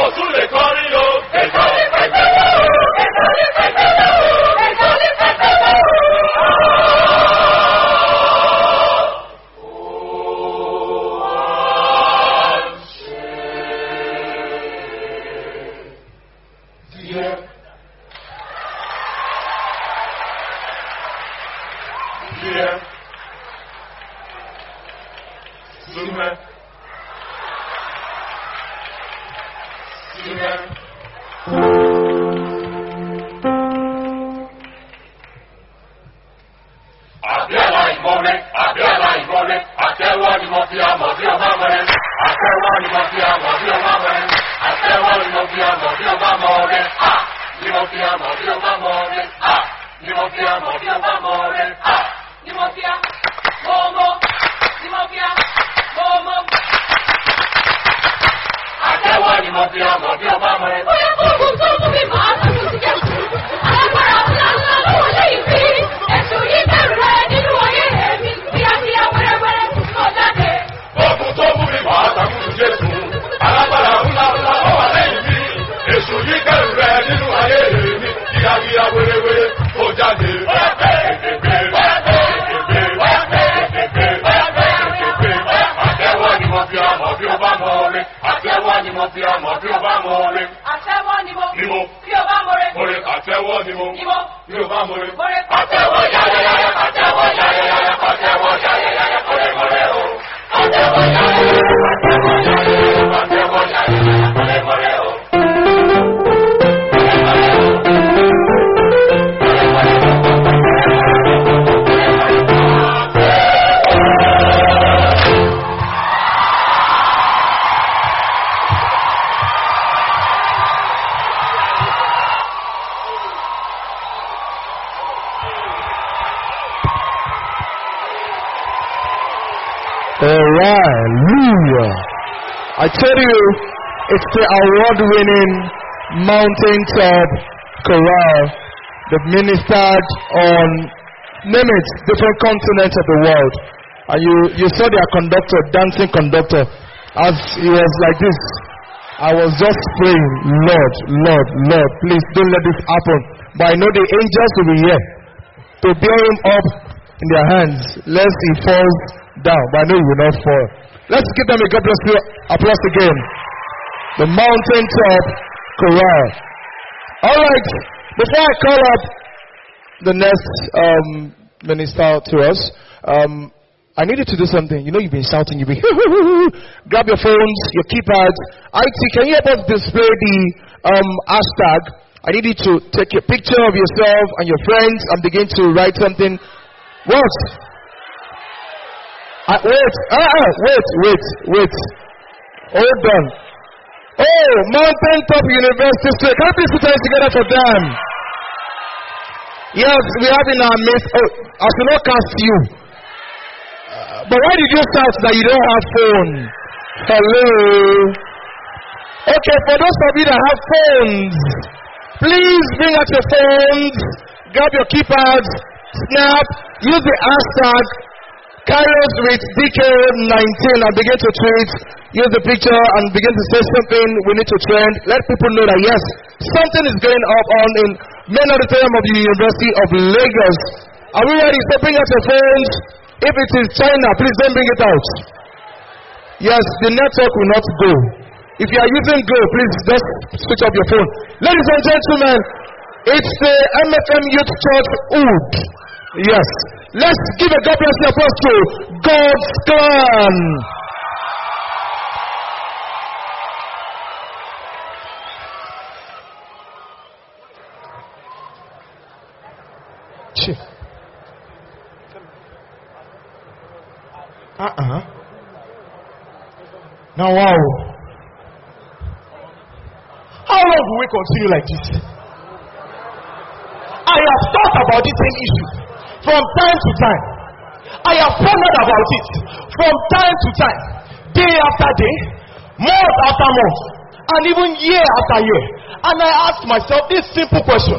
o tún lè kọrin. Winning mountaintop chorale that ministered on, name it, different continents of the world. And you, you saw their conductor, dancing conductor, as he was like this. I was just praying, Lord, Lord, Lord, please don't let this happen. But I know the angels will be here to bear him up in their hands, lest he falls down. But I know he will not fall. Let's give them a God bless you applause again. The mountaintop chorale. All right. Before I call up the next um, minister to us, um, I needed to do something. You know you've been shouting. You've been grab your phones, your keypads. IT, can you help us display the um, hashtag? I need you to take a picture of yourself and your friends and begin to write something. What? Uh, wait, uh, uh, wait, wait, wait. Hold on. Oh, Mountain Top University Straight. Can please put hands together for them? Yes, we have in our midst. Oh, I should not cast you. Uh, but why did you shout that you don't have phone? Hello. Okay, for those of you that have phones, please bring out your phones, grab your keypads, snap, use the hashtag Kairos with DK19 and begin to tweet, use the picture and begin to say something we need to trend. Let people know that yes, something is going up on in main auditorium of the University of Lagos. Are we ready? So bring out your phones. If it is China, please don't bring it out. Yes, the network will not go. If you are using Glo, please just switch off your phone. Ladies and gentlemen, it's the MFM Youth Church Oud. Yes. Let's give a God bless you to God's Clan. Uh-uh. Now, wow. How long will we continue like this? I have thought about this same issue from time to time. I have pondered about it from time to time, day after day, month after month, and even year after year. And I ask myself this simple question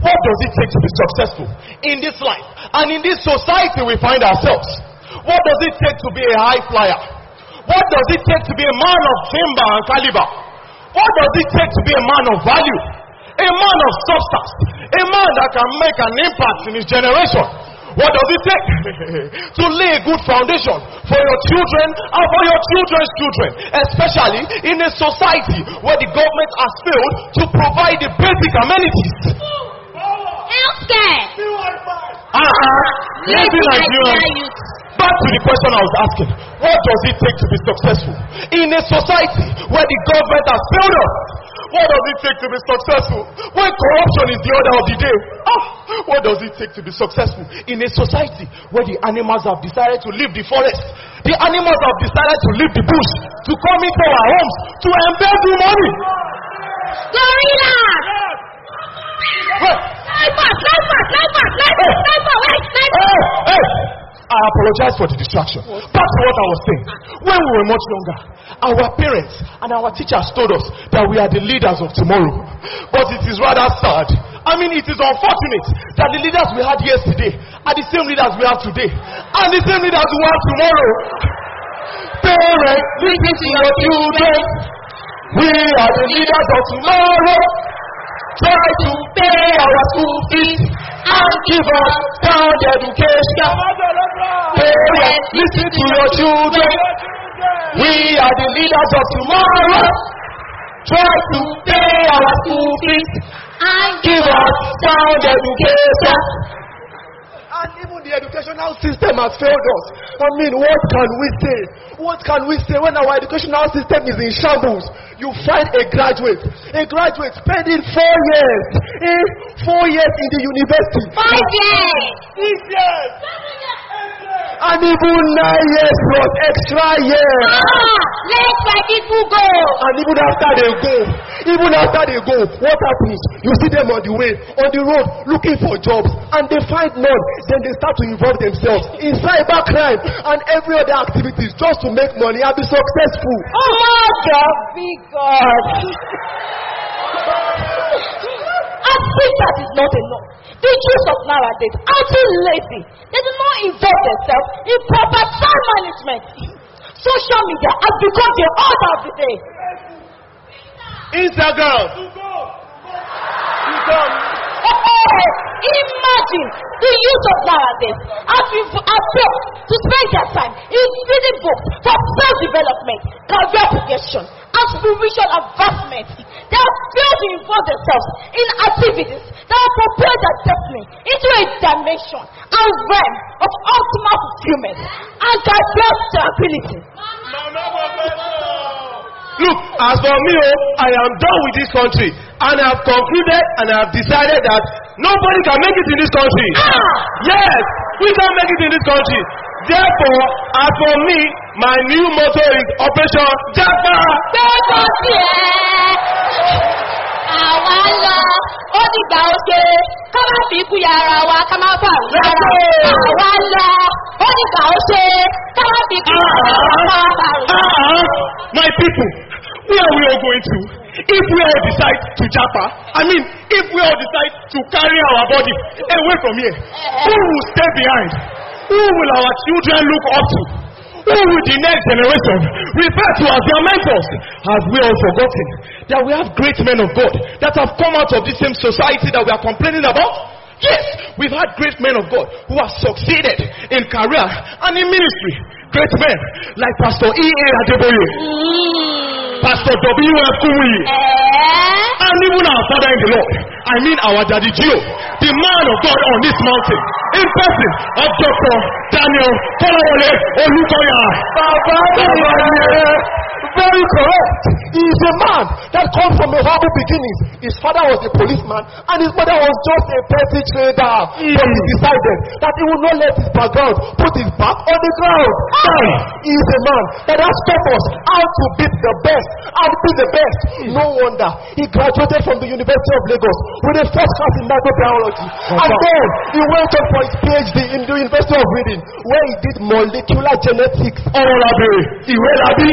What does it take to be successful in this life and in this society we find ourselves? What does it take to be a high flyer? What does it take to be a man of timber and caliber? What does it take to be a man of value? A man of substance. A man that can make an impact in his generation. What does it take to lay a good foundation for your children and for your children's children, especially in a society where the government has failed to provide the basic amenities? Healthcare. Uh-huh. Lazy Lazy Nigeria Nigerians. Back to the question I was asking. What does it take to be successful? In a society where the government has failed us, what does it take to be successful? When corruption is the order of the day, ah, what does it take to be successful? In a society where the animals have decided to leave the forest, the animals have decided to leave the bush, to come into our homes, to embezzle money. Gorilla. Hey, Sniper, sniper, sniper, sniper, sniper. Wait, sniper. hey, hey. I apologize for the distraction. To what I was saying. When we were much younger, our parents and our teachers told us that we are the leaders of tomorrow. But it is rather sad. I mean, it is unfortunate that the leaders we had yesterday are the same leaders we have today and the same leaders we have tomorrow. Parents, listen to your children. We are the leaders of tomorrow. Try to pay our school fees and give us sound education. Parents, listen to your children. We are the leaders of tomorrow. Try to pay our school fees and give us sound education. And even the educational system has failed us. I mean, what can we say? What can we say when our educational system is in shambles? You find a graduate, a graduate spending four years, eh, four years in the university, Five years. six years, and even nine years plus extra years. Ah, let my people go. And even after they go, even after they go, what happens? You see them on the way, on the road, looking for jobs, and they find none. Then they start to involve themselves in cybercrime and every other activities just to make money and be successful. Oh, God be God. As if that is not enough. The Jews of nowadays are too lazy. They do not involve themselves in proper time management. Social media has become the order of the day. Instagram. Hey, imagine the youth of nowadays have been failed to spend their time in reading books for self-development, career progression, and spiritual advancement. They have failed to involve themselves in activities that will propel their destiny into a dimension and realm of optimal fulfillment and career stability. Look, as for me, oh, I am done with this country. And I have concluded and I have decided that nobody can make it in this country. Ah! Yes, we can make it in this country. Therefore, as for me, my new motto is Operation Japa. Ẹ́. Àwa lọ, ó dìgbà oṣù, ká má fi ikú yàrá wa, ká má bà wí yàrá. Àwa lọ, ó dìgbà oṣù, ká má fi ikú yàrá wa, ká má bà wí yàrá. Ah, my people, where are we all going to? If we all decide to japa, I mean, if we all decide to carry our body away from here, who will stay behind? Who will our children look up to? Who will the next generation refer to as their mentors? Have we all forgotten that we have great men of God that have come out of this same society that we are complaining about? Yes, we've had great men of God who have succeeded in career and in ministry. Great men like Pastor E.A. Adeboye, mm. Pastor W.F. Kumuyi, Ẹ́ and even our father in the Lord. I mean our daddy Gio, the man of God on this mountain, in person of Dr. Daniel Kolawole Olukoya. Baba Nìyẹn, very correct. He is a man that comes from a humble beginnings. His father was a policeman and his mother was just a petty trader. Hmm. But he decided that he would not let his background put his back on the ground. Ah. Now, he is a man that has taught us how to beat the best and be the best. Hmm. No wonder he graduated from the University of Lagos with a first class in microbiology. And then he went on for his PhD in the University of Reading where he did molecular genetics. Ọ̀rọ̀lábẹ̀ ìwé labí.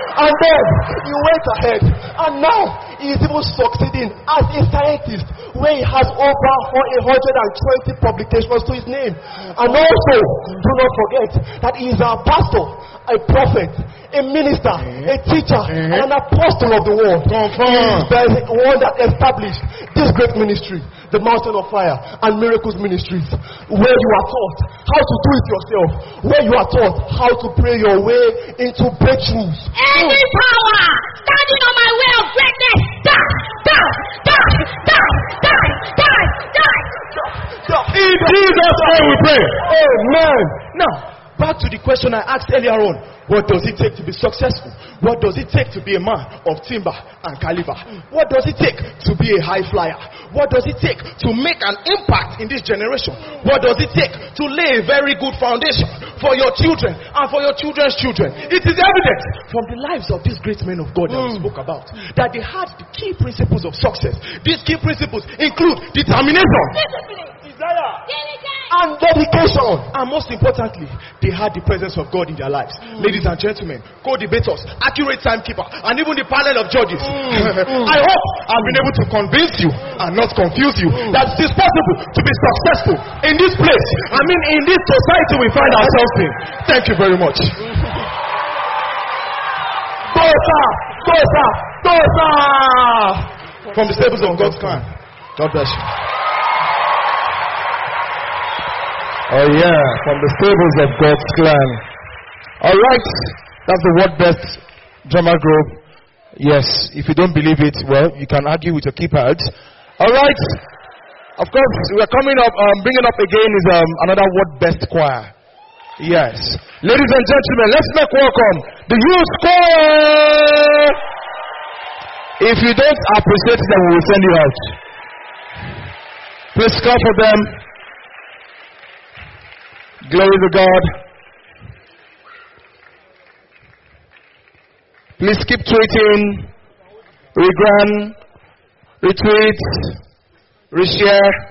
And then he went ahead, and now he is even succeeding as a scientist where he has over 120 publications to his name. And also, do not forget that he is a pastor, a prophet, a minister, a teacher, mm-hmm. and an apostle of the world. He is the one that established this great ministry, the Mountain of Fire and Miracles Ministries, where you are taught how to do it yourself, where you are taught how to pray your way into breakthroughs. Any power. Standing on my way of greatness, die, die, die, die, die, die, die. In Jesus' name we pray. Amen. Now, back to the question I asked earlier on. What does it take to be successful? What does it take to be a man of timber and caliber? What does it take to be a high flyer? What does it take to make an impact in this generation? What does it take to lay a very good foundation for your children and for your children's children? It is evident from the lives of these great men of God that we mm. spoke about that they had the key principles of success. These key principles include determination, and dedication. And most importantly, they had the presence of God in their lives. Mm. Ladies and gentlemen, co-debaters, accurate timekeeper, and even the panel of judges. Mm. Mm. I hope I've been able to convince you and not confuse you that it is possible to be successful in this place. I mean, in this society we find ourselves in. Thank you very much. Go, sir! Go, sir! Go, sir! From the stables of God's clan. God bless you. Oh yeah, from the stables of God's clan. All right, that's the word best drama group. Yes, if you don't believe it, well, you can argue with your keypad. All right, of course, we are coming up. Um, bringing up again is um, another word best choir. Yes, ladies and gentlemen, let's make welcome the youth choir. If you don't appreciate them, we will send you out. Please come for them. Glory to God. Please keep tweeting, regran, retweet, reshare.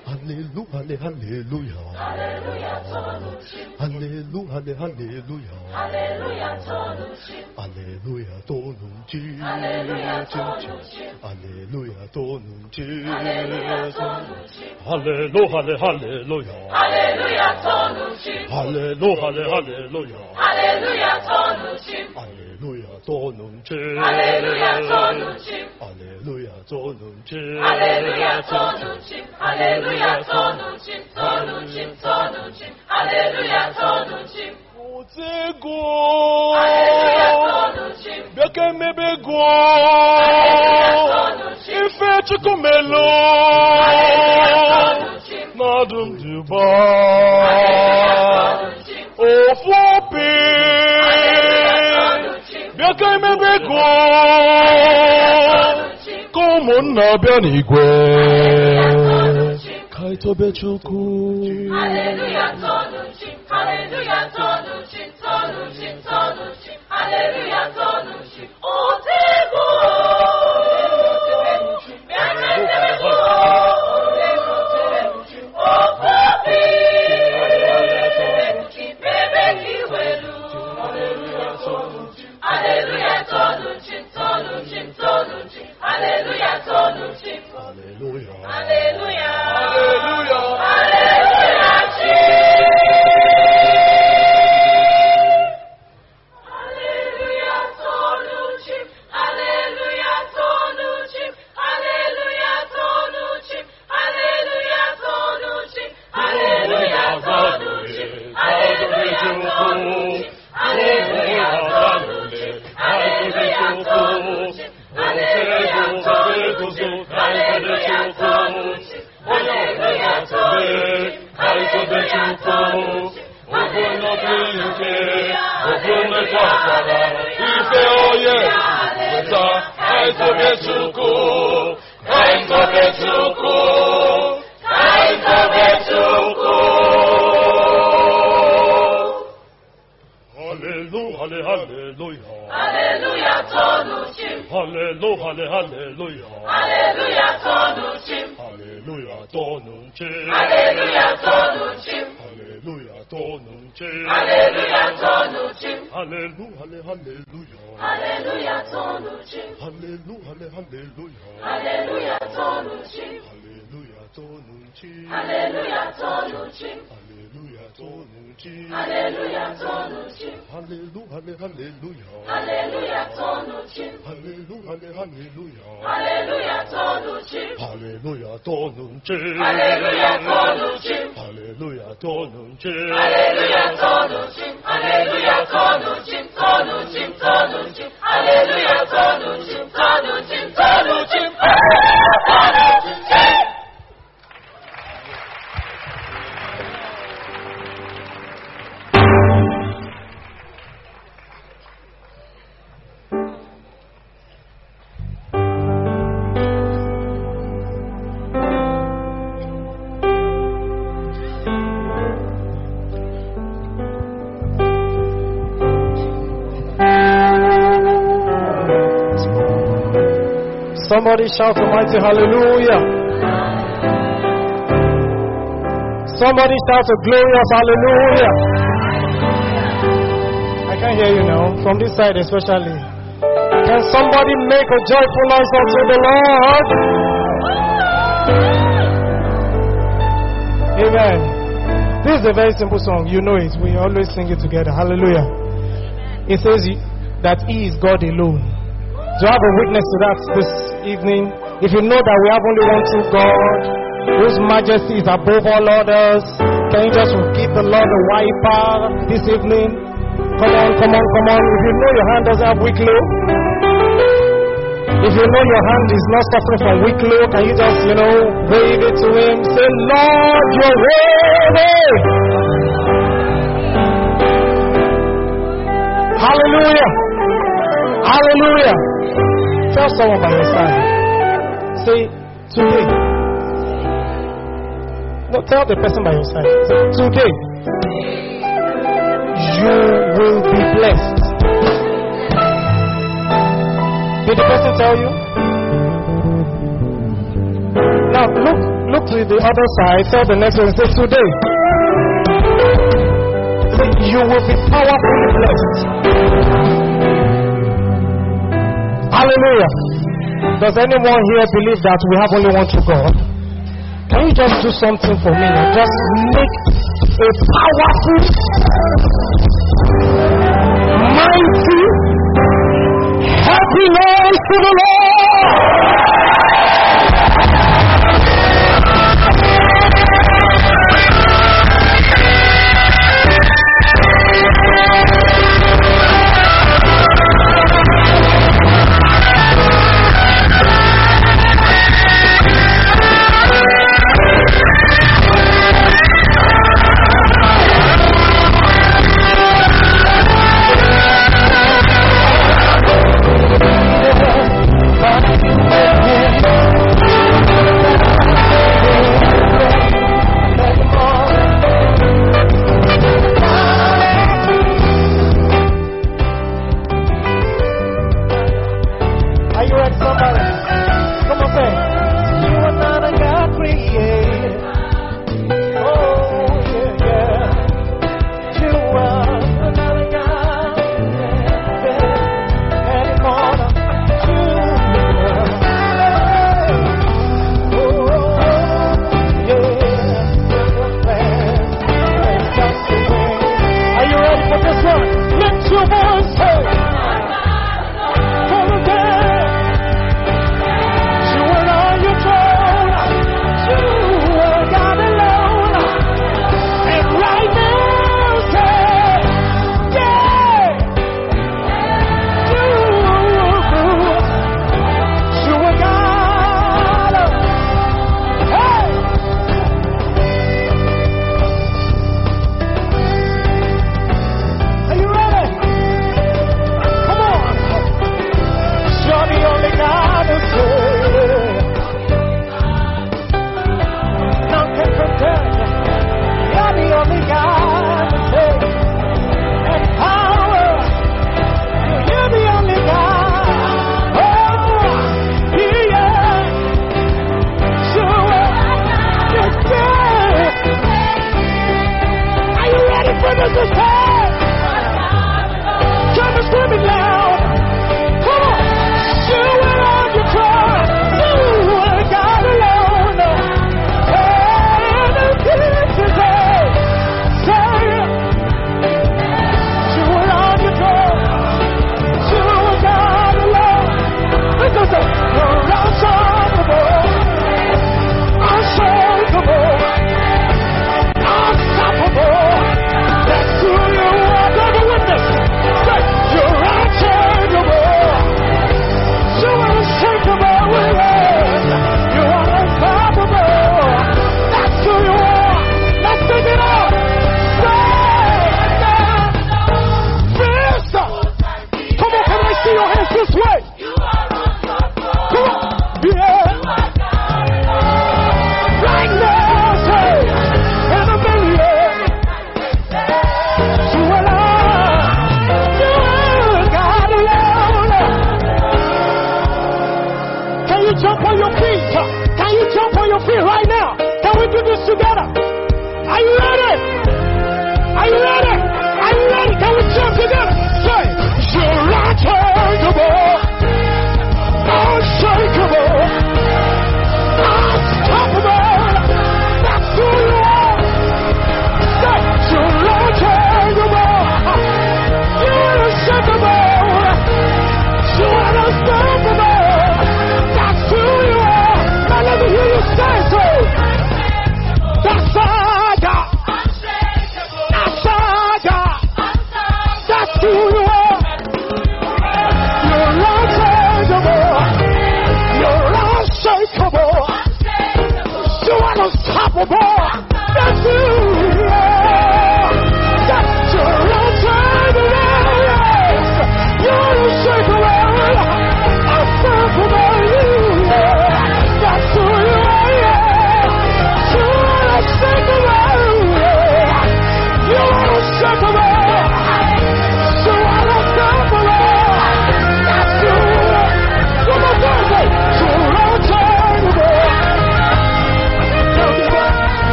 哈利路亚哈利路亚阿里路亚走路去哈利路亚走路去哈利路亚走路去哈利路亚走路去哈利路亚走路去哈利路亚走路去哈利路亚走路去哈利路亚走路去哈利路亚走路去哈利路亚走路去哈利路亚走路去哈利路亚走路去 sonuncu. Gụọ ka ụmụnna bịa n'igwe ka itobe chukwu shout a mighty hallelujah. Somebody shout a glorious hallelujah. I can't hear you now, from this side especially. Can somebody make a joyful noise unto the Lord? Amen. This is a very simple song. You know it. We always sing it together. Hallelujah. It says that He is God alone. Do you have a witness to that this evening? If you know that we have only one true God, whose majesty is above all others, can you just give the Lord a wiper this evening? Come on, come on, come on. If you know your hand doesn't have weak low, if you know your hand is not suffering from weak low, can you just, you know, wave it to Him? Say, Lord, you're worthy. Hallelujah help someone side. Say, today. No, tell the person by your side. Say, today, you will be blessed. Did the person tell you? Now, look, look to the other side. Tell the next one. Say, today, say, you will be powerfully blessed. Hallelujah. Does anyone here believe that we have only one true God? Can you just do something for me now? Just make a powerful, mighty, happy noise to the Lord.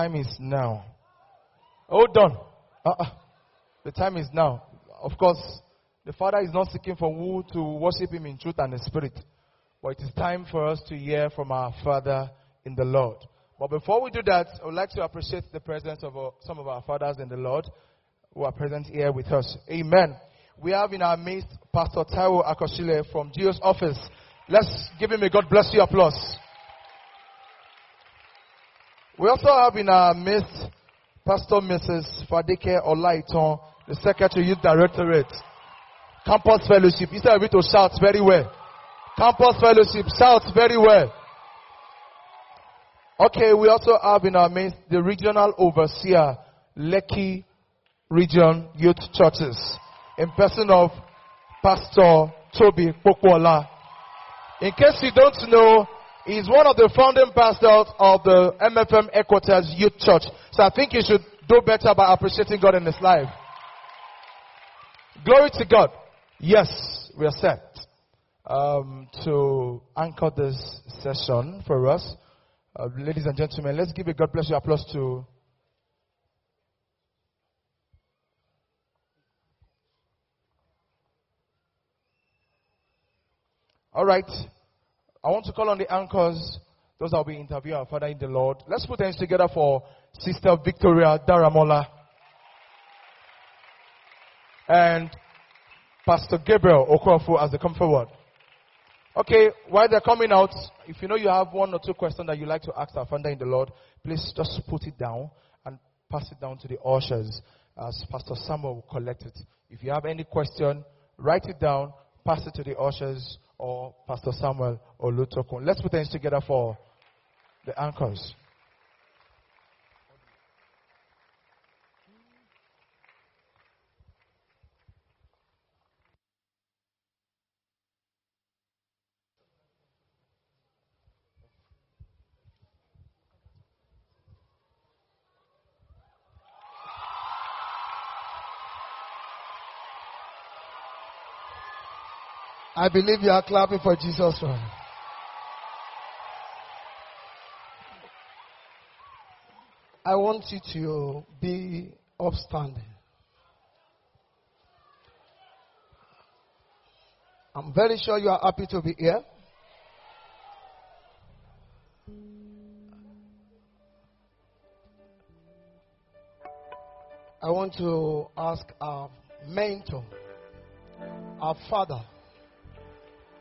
Time is now. Hold on. Uh-uh. The time is now. Of course, the Father is not seeking for who to worship Him in truth and in spirit. But it is time for us to hear from our Father in the Lord. But before we do that, I would like to appreciate the presence of our, some of our fathers in the Lord who are present here with us. Amen. We have in our midst Pastor Taiwo Akoshile from Geo's office. Let's give him a God bless you applause. We also have in our midst Pastor Mrs. Fadike Olaiton, the Secretary Youth Directorate. Campus Fellowship. Of it to shout very well. Campus Fellowship, shout very well. Okay, we also have in our midst the regional overseer, Lekki Region Youth Churches, in person of Pastor Toby Pokwola. In case you don't know, he's one of the founding pastors of the MFM Equators Youth Church. So I think you should do better by appreciating God in his life. Glory to God. Yes, we are set um, to anchor this session for us. Uh, ladies and gentlemen, let's give a God bless you applause to All right. I want to call on the anchors, those that will be interviewing our Father in the Lord. Let's put hands together for Sister Victoria Daramola and Pastor Gabriel Okofu as they come forward. Okay, while they're coming out, if you know you have one or two questions that you'd like to ask our Father in the Lord, please just put it down and pass it down to the ushers as Pastor Samuel will collect it. If you have any question, write it down, pass it to the ushers or Pastor Samuel or Lutokun. Let's put hands together for the anchors. I believe you are clapping for Jesus Christ. I want you to be upstanding. I'm very sure you are happy to be here. I want to ask our mentor, our father,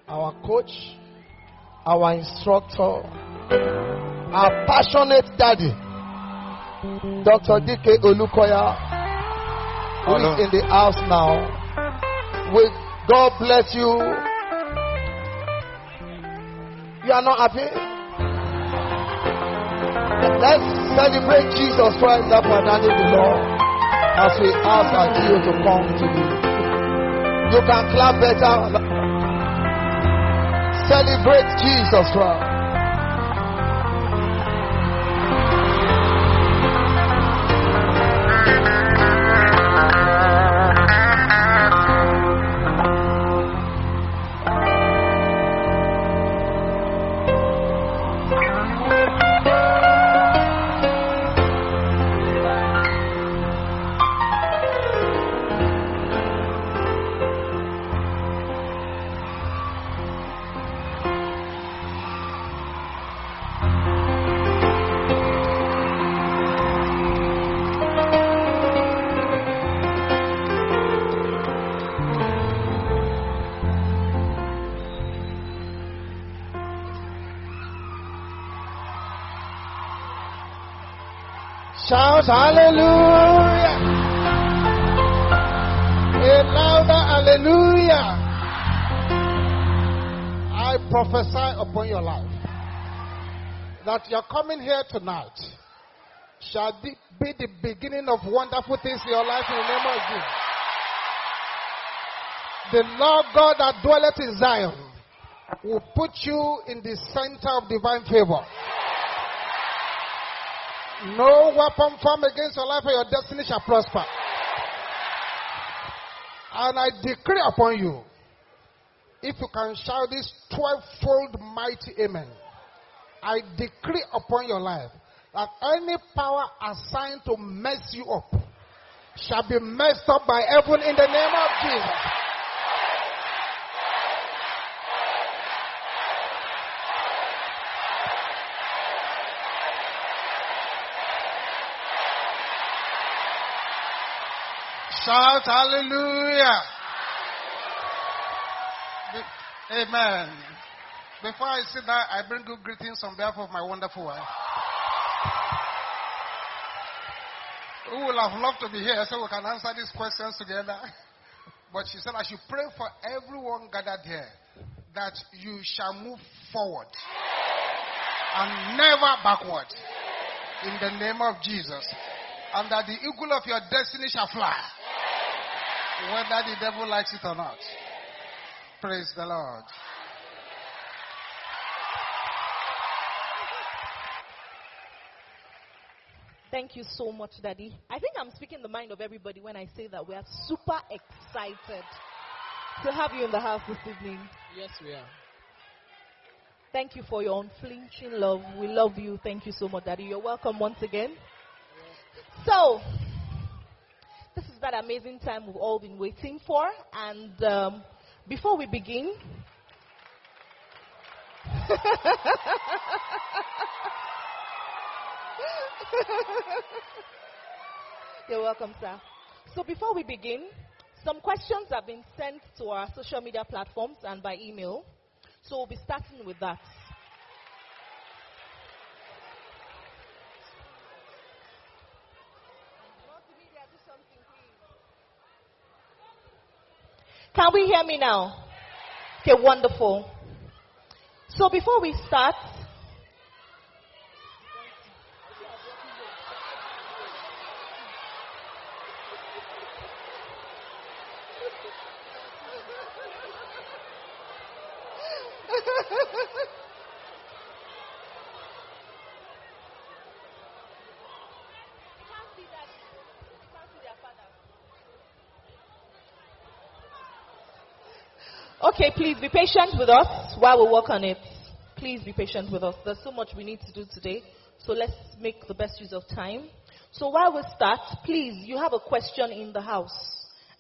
our coach, our instructor, our passionate daddy, Dr. DK Olukoya, who is in the house now. With God bless you. You are not happy? Let's celebrate Jesus Christ that commanded the Lord as we ask our Gio to come to you. You can clap better. Celebrate Jesus Christ. Coming here tonight shall be the beginning of wonderful things in your life in the name of Jesus. The Lord God that dwelleth in Zion will put you in the center of divine favor. No weapon formed against your life or your destiny shall prosper. And I decree upon you, if you can shout this twelve-fold mighty amen, I decree upon your life that any power assigned to mess you up shall be messed up by heaven in the name of Jesus. Shout hallelujah. Be- Amen. Before I sit down, I bring good greetings on behalf of my wonderful wife. Who would have loved to be here so we can answer these questions together. But she said, I should pray for everyone gathered here that you shall move forward and never backward in the name of Jesus. And that the eagle of your destiny shall fly, whether the devil likes it or not. Praise the Lord. Thank you so much, Daddy. I think I'm speaking the mind of everybody when I say that we are super excited to have you in the house this evening. Yes, we are. Thank you for your unflinching love. We love you. Thank you so much, Daddy. You're welcome once again. So, this is that amazing time we've all been waiting for. And um, before we begin, You're welcome, sir. So before we begin, some questions have been sent to our social media platforms and by email. So we'll be starting with that. Can we hear me now? Okay, wonderful. So before we start, Okay, please be patient with us while we work on it. Please be patient with us. There's so much we need to do today, so let's make the best use of time. So while we start, please, you have a question in the house,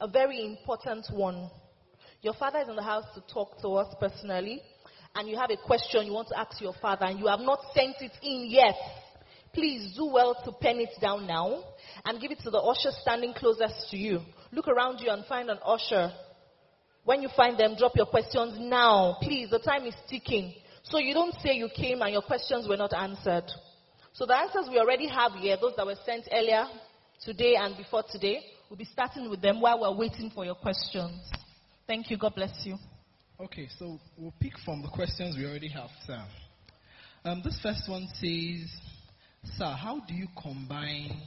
a very important one. Your father is in the house to talk to us personally, and you have a question you want to ask your father, and you have not sent it in yet. Please do well to pen it down now and give it to the usher standing closest to you. Look around you and find an usher when you find them, drop your questions now. Please, the time is ticking. So you don't say you came and your questions were not answered. So the answers we already have here, those that were sent earlier, today and before today, we'll be starting with them while we're waiting for your questions. Thank you. God bless you. Okay, so we'll pick from the questions we already have, sir. Um, this first one says, Sir, how do you combine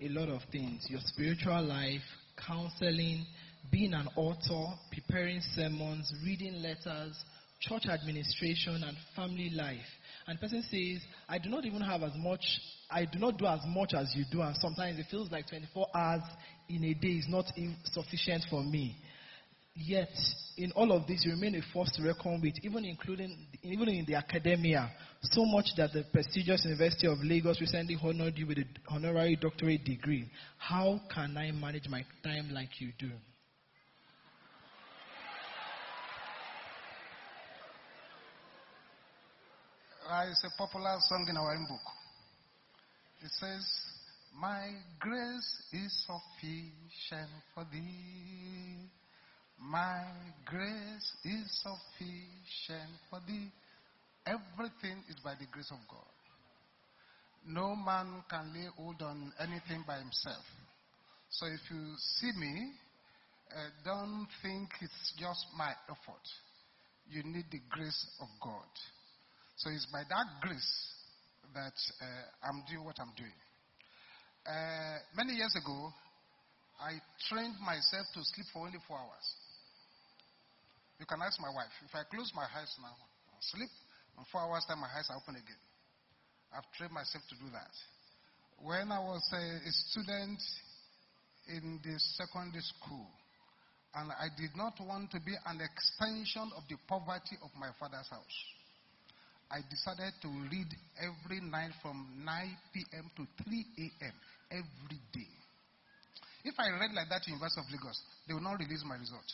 a lot of things? Your spiritual life, counseling, being an author, preparing sermons, reading letters, church administration, and family life. And person says, I do not even have as much, I do not do as much as you do, and sometimes it feels like 24 hours in a day is not sufficient for me. Yet, in all of this, you remain a force to reckon with, even including, even in the academia. So much that the prestigious University of Lagos recently honored you with an honorary doctorate degree. How can I manage my time like you do? Uh, it's a popular song in our hymn book. It says, My grace is sufficient for thee. My grace is sufficient for thee. Everything is by the grace of God. No man can lay hold on anything by himself. So if you see me, uh, don't think it's just my effort. You need the grace of God. So it's by that grace that uh, I'm doing what I'm doing. Uh, many years ago, I trained myself to sleep for only four hours. You can ask my wife. If I close my eyes now, I'll sleep. In four hours' time, my eyes are open again. I've trained myself to do that. When I was a, a student in the secondary school, and I did not want to be an extension of the poverty of my father's house. I decided to read every night from 9 p.m. to 3 a.m. every day. If I read like that in University of Lagos, they will not release my result.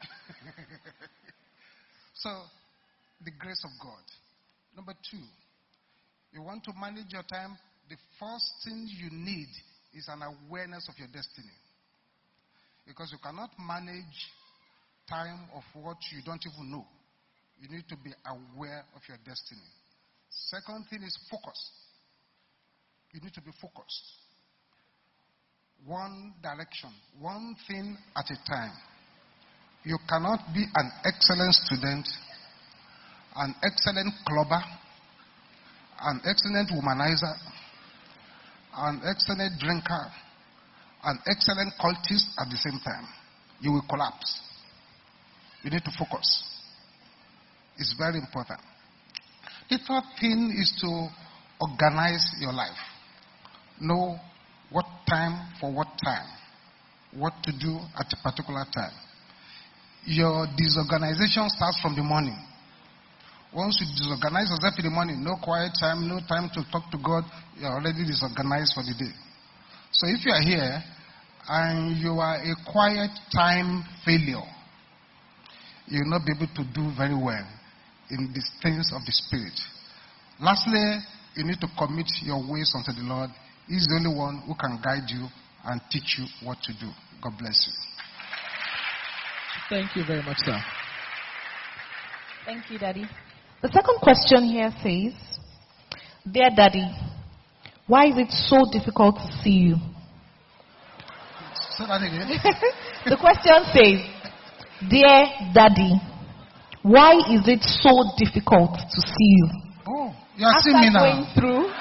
so, the grace of God. Number two, you want to manage your time. The first thing you need is an awareness of your destiny. Because you cannot manage time of what you don't even know. You need to be aware of your destiny. Second thing is focus. You need to be focused. One direction, one thing at a time. You cannot be an excellent student, an excellent clubber, an excellent womanizer, an excellent drinker, an excellent cultist at the same time. You will collapse. You need to focus. It's very important. The third thing is to organize your life. Know what time for what time, what to do at a particular time. Your disorganization starts from the morning. Once you disorganize yourself in the morning, no quiet time, no time to talk to God, you're already disorganized for the day. So if you are here and you are a quiet time failure, you will not be able to do very well in the things of the Spirit. Lastly, you need to commit your ways unto the Lord. He's the only one who can guide you and teach you what to do. God bless you. Thank you very much, sir. Thank you, Daddy. The second question here says, Dear Daddy, why is it so difficult to see you? Say that again. the question says, Dear Daddy, why is it so difficult to see you? Oh, you are After seeing me now. going through,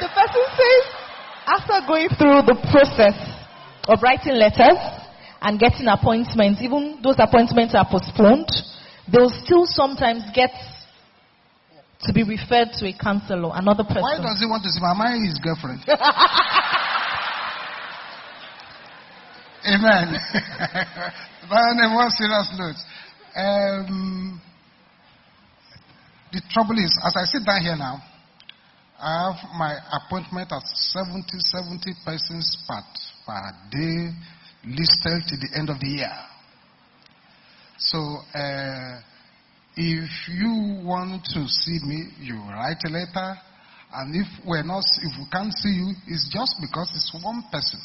the person says, after going through the process of writing letters and getting appointments, even those appointments are postponed, they will still sometimes get to be referred to a counselor, another person. Why does he want to see my mind his girlfriend? Amen. but on a more serious note, um, the trouble is, as I sit down here now, I have my appointment at 70, 70 persons per, per day listed to the end of the year. So, uh, if you want to see me, you write a letter, and if we're not, if we can't see you, it's just because it's one person.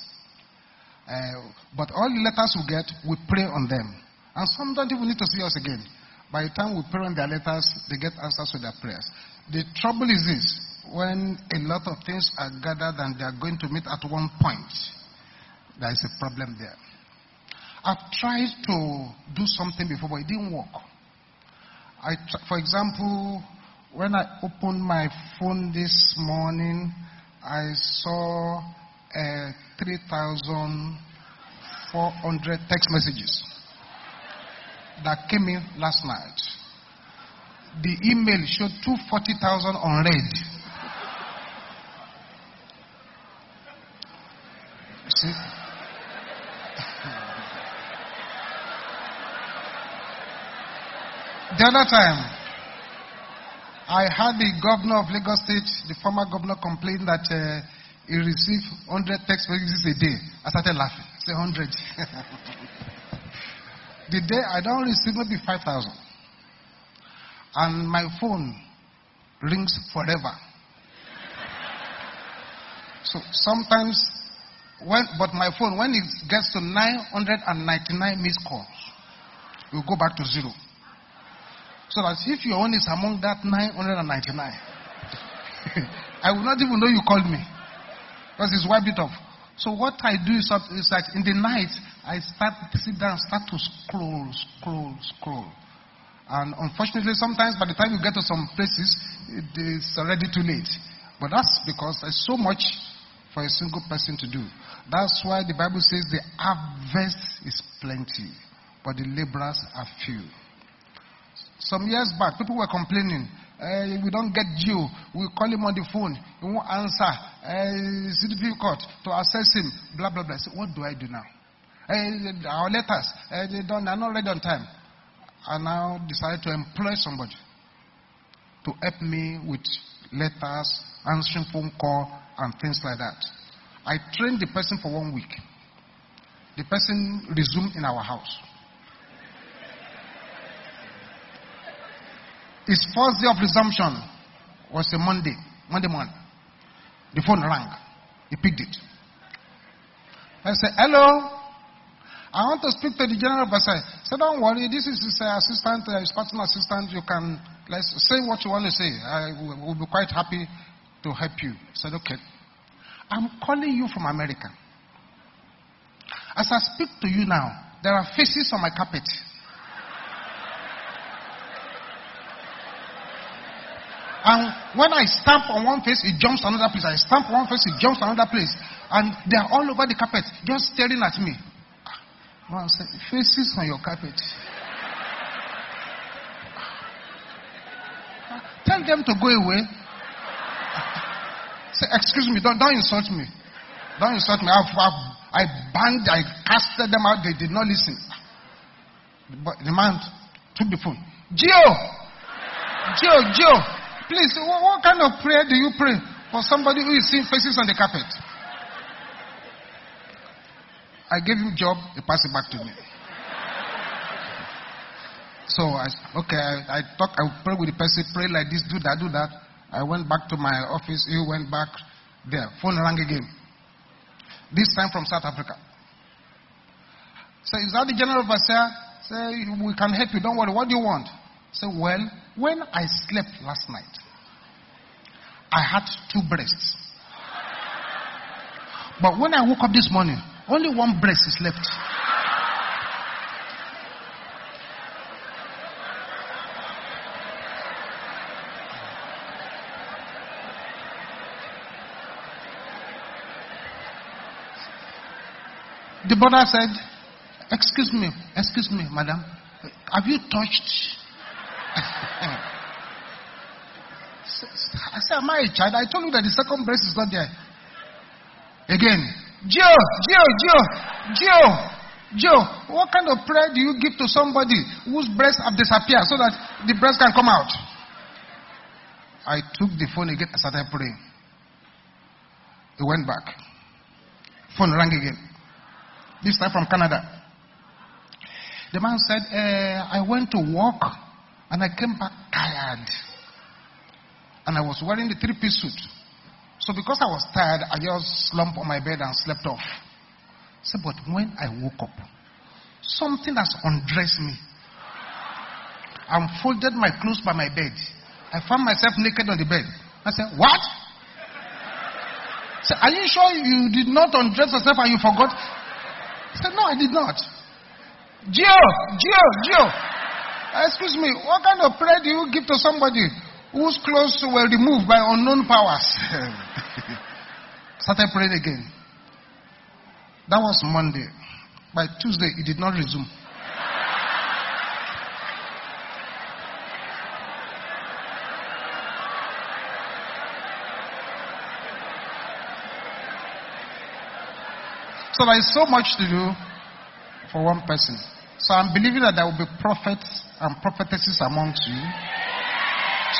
Uh, but all the letters we get, we pray on them. And some don't even need to see us again. By the time we pray on their letters, they get answers to their prayers. The trouble is this when a lot of things are gathered and they are going to meet at one point, there is a problem there. I've tried to do something before, but it didn't work. I for example, when I opened my phone this morning, I saw uh, 3,400 text messages that came in last night. The email showed 240,000 unread. See? The other time, I had the governor of Lagos State, the former governor, complain that uh, he received 100 text messages a day. I started laughing. I said 100. the day I don't receive maybe 5,000. And my phone rings forever. So sometimes, when, but my phone, when it gets to 999 missed calls, will go back to zero. So that if your own is among that 999, I will not even know you called me. Because it's wiped it off. So what I do is, that- in the night, I start to sit down, start to scroll, scroll, scroll. And unfortunately, sometimes by the time you get to some places, it is already too late. But that's because there's so much for a single person to do. That's why the Bible says the harvest is plenty, but the laborers are few. Some years back, people were complaining. "Eh, we don't get Gio. We call him on the phone. He won't answer. Uh, it's difficult to access him. Blah, blah, blah. So what do I do now? Eh, our letters, eh, they don't, they're not ready on time. I now decided to employ somebody to help me with letters, answering phone call, and things like that. I trained the person for one week. The person resumed in our house. His first day of resumption was a Monday, Monday morning. The phone rang. He picked it. I said, Hello. I want to speak to the general. He said, Don't worry, this is his uh, assistant, uh, his personal assistant. You can let's say what you want to say. I will be quite happy to help you. I said, Okay. I'm calling you from America. As I speak to you now, there are faces on my carpet. And when I stamp on one face, it jumps to another place. I stamp on one face, it jumps to another place. And they are all over the carpet, just staring at me. One said, faces on your carpet. Tell them to go away. Say, excuse me, don't, don't insult me. Don't insult me. I've, I've, I banged, I casted them out. They did not listen. But the man took the phone. Gio! Gio, Gio, please, what, what kind of prayer do you pray for somebody who is seeing faces on the carpet? I gave him job, he passed it back to me. So I okay, I, I talk, I pray with the person, pray like this, do that, do that. I went back to my office, he went back there. Phone rang again. This time from South Africa. So is that the general overseer? Say we can help you, don't worry, what do you want? Say, well, when I slept last night, I had two breasts. But when I woke up this morning, only one breast is left. The brother said, Excuse me, excuse me, madam. Have you touched? I said, Am I a child? I told you that the second breast is not there. Again, Joe, Joe, Joe, Joe, Joe, what kind of prayer do you give to somebody whose breasts have disappeared so that the breast can come out? I took the phone again and started praying. He went back. Phone rang again. This time from Canada. The man said, eh, I went to work and I came back tired. And I was wearing the three piece suit. So because I was tired, I just slumped on my bed and slept off. So, but when I woke up, something has undressed me. I folded my clothes by my bed. I found myself naked on the bed. I said, What? Said, Are you sure you did not undress yourself and you forgot? I said, No, I did not. Gio, Gio, Gio. Excuse me, what kind of prayer do you give to somebody whose clothes were removed by unknown powers? Started praying again. That was Monday. By Tuesday, it did not resume. So there is so much to do for one person. So I'm believing that there will be prophets and prophetesses amongst you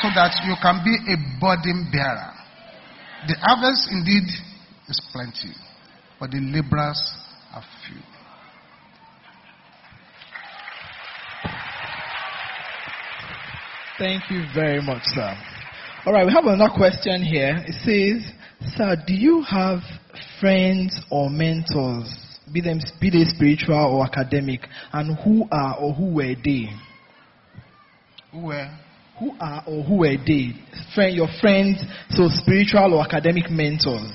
so that you can be a burden bearer. The harvest indeed is plenty, but the laborers are few. Thank you very much, sir. All right, we have another question here. It says, Sir, do you have friends or mentors, be, them, be they spiritual or academic, and who are or who were they? Who were? Who are or who were they? Friend, your friends, so spiritual or academic mentors.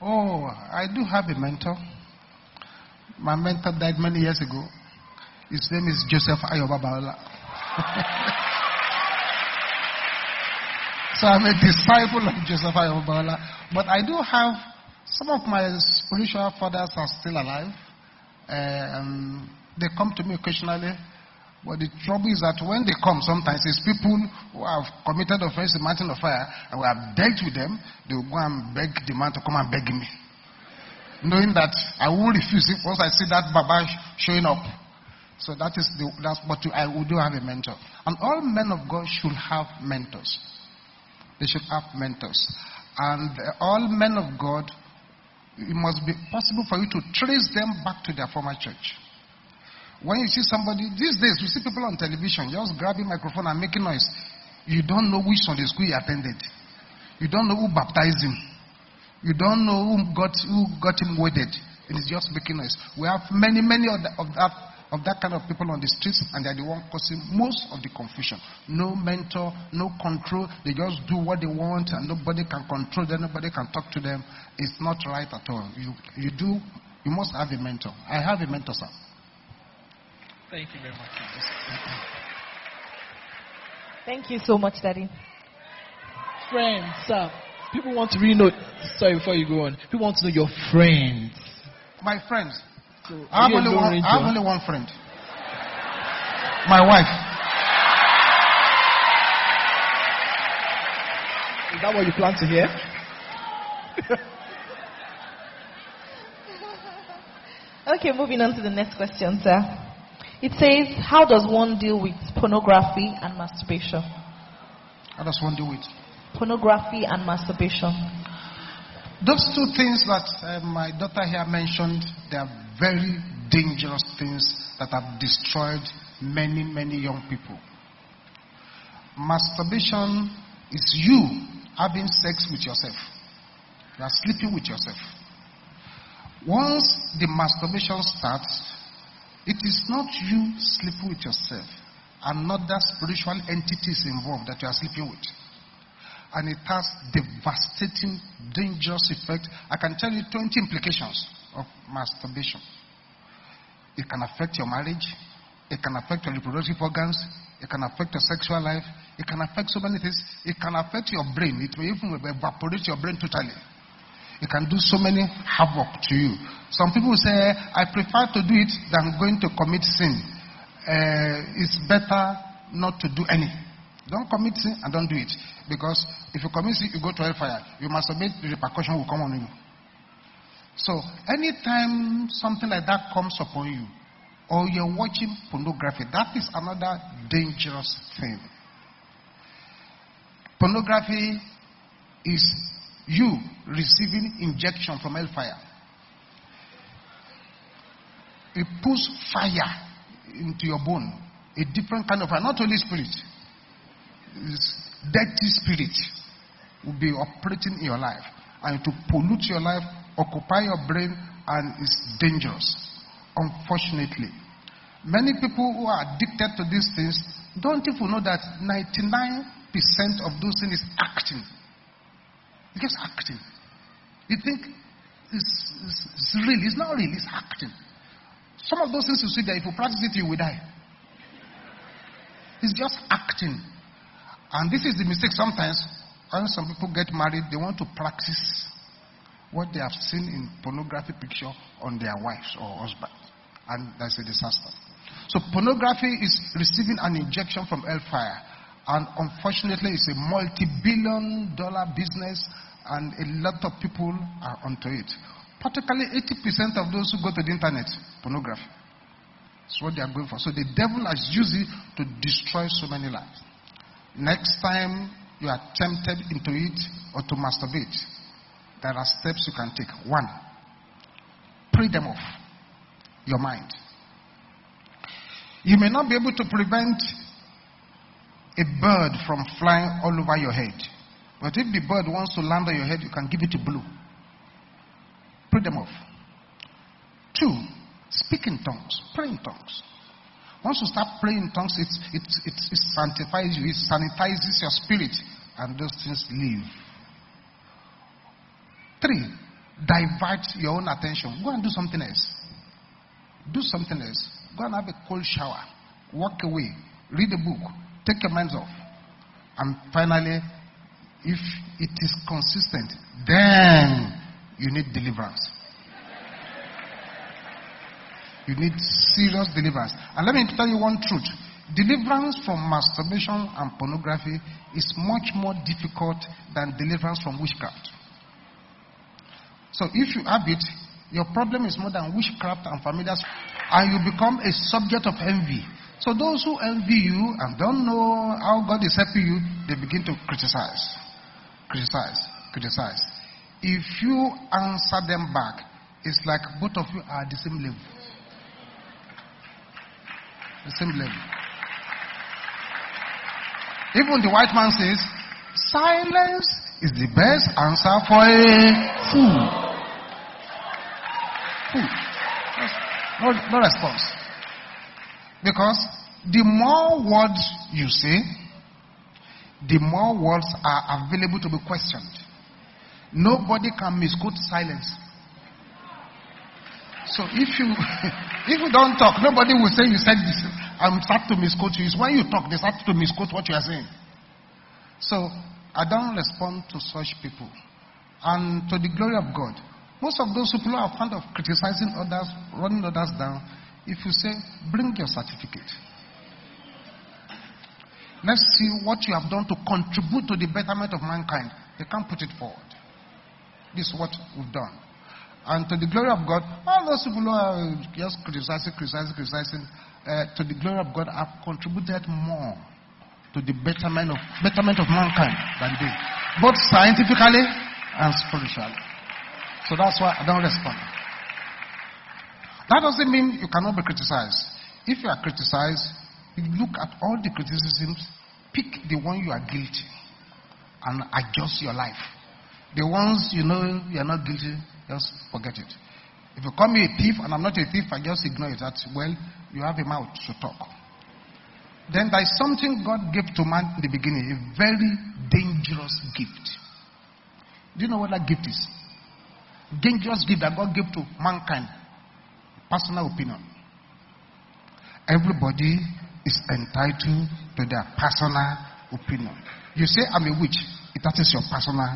Oh, I do have a mentor. My mentor died many years ago. His name is Joseph Ayo Babalola. so I'm a disciple of Joseph Ayo Babalola. But I do have some of my spiritual fathers are still alive. Um, they come to me occasionally. But the trouble is that when they come, sometimes it's people who have committed offense in mountain of fire, and we have dealt with them. They will go and beg the man to come and beg me, knowing that I will refuse it once I see that Baba showing up. So that is the that's what I we do have a mentor. And all men of God should have mentors. They should have mentors. And uh, all men of God, it must be possible for you to trace them back to their former church. When you see somebody, these days, you see people on television just grabbing microphone and making noise. You don't know which Sunday school he attended. You don't know who baptized him. You don't know who got, who got him wedded. And he's just making noise. We have many, many of, of that of that kind of people on the streets, and they're the one causing most of the confusion. No mentor, no control. They just do what they want, and nobody can control them. Nobody can talk to them. It's not right at all. You you do. You must have a mentor. I have a mentor, sir. Thank you very much. Thank you so much, Daddy. Friends, sir. People want to really know. Sorry, before you go on. People want to know your friends. My friends. So, I have, are you a only one, I have only one friend. My wife. Is that what you plan to hear? Okay, moving on to the next question, sir. It says, How does one deal with pornography and masturbation? How does one deal with? Pornography and masturbation. Those two things that uh, my daughter here mentioned, they are very dangerous things that have destroyed many, many young people. Masturbation is you having sex with yourself. You are sleeping with yourself. Once the masturbation starts, it is not you sleeping with yourself. Another spiritual entity is involved that you are sleeping with and it has devastating, dangerous effect. I can tell you 20 implications of masturbation. It can affect your marriage. It can affect your reproductive organs. It can affect your sexual life. It can affect so many things. It can affect your brain. It may even evaporate your brain totally. It can do so many havoc to you. Some people say, I prefer to do it than going to commit sin. Uh, it's better not to do anything. Don't commit sin and don't do it. Because if you commit sin, you go to hellfire. You must admit the repercussion will come on you. So, anytime something like that comes upon you, or you're watching pornography, that is another dangerous thing. Pornography is you receiving injection from hellfire. It puts fire into your bone, a different kind of fire, not only spirit. It's dirty spirit will be operating in your life and to pollute your life, occupy your brain, and it's dangerous. Unfortunately, many people who are addicted to these things don't even know that 99% of those things is acting. It's just acting. You think it's, it's, it's real. It's not real, it's acting. Some of those things you see there, if you practice it, you will die. It's just acting. And this is the mistake sometimes when some people get married, they want to practice what they have seen in pornography picture on their wives or husbands. And that's a disaster. So pornography is receiving an injection from hellfire. And unfortunately, it's a multi-billion dollar business and a lot of people are onto it. Particularly 80% of those who go to the internet, pornography. That's what they are going for. So the devil has used it to destroy so many lives. Next time you are tempted into it or to masturbate, there are steps you can take. One, pray them off your mind. You may not be able to prevent a bird from flying all over your head. But if the bird wants to land on your head, you can give it a blow. Pray them off. Two, speak in tongues. Pray in tongues. Once you start praying in tongues, it, it, it, it sanctifies you, it sanitizes your spirit, and those things leave. Three, divert your own attention. Go and do something else. Do something else. Go and have a cold shower. Walk away. Read a book. Take your minds off. And finally, if it is consistent, then you need deliverance. You need serious deliverance. And let me tell you one truth. Deliverance from masturbation and pornography is much more difficult than deliverance from witchcraft. So if you have it, Your problem is more than witchcraft and familiar, sp- and you become a subject of envy. So those who envy you and don't know how God is helping you, they begin to criticize, criticize, criticize. If you answer them back, it's like both of you are at the same level. The same level. Even the white man says, silence is the best answer for a fool. Fool. No, no response. Because the more words you say, the more words are available to be questioned. Nobody can misquote silence. So if you if you don't talk, nobody will say you said this and start to misquote you. It's when you talk, they start to misquote what you are saying. So I don't respond to such people. And to the glory of God, most of those people are fond of criticizing others, running others down, if you say, bring your certificate. Let's see what you have done to contribute to the betterment of mankind. They can't put it forward. This is what we've done. And to the glory of God, all those people who are just criticizing, criticizing, criticizing, uh, to the glory of God, have contributed more to the betterment of betterment of mankind than they, both scientifically and spiritually. So that's why I don't respond. That doesn't mean you cannot be criticized. If you are criticized, look at all the criticisms, pick the one you are guilty, and adjust your life. The ones you know you are not guilty, just forget it. If you call me a thief and I'm not a thief, I just ignore it. That's well, you have a mouth to talk. Then there is something God gave to man in the beginning, a very dangerous gift. Do you know what that gift is? Dangerous gift that God gave to mankind. Personal opinion. Everybody is entitled to their personal opinion. You say, I'm a witch, that is your personal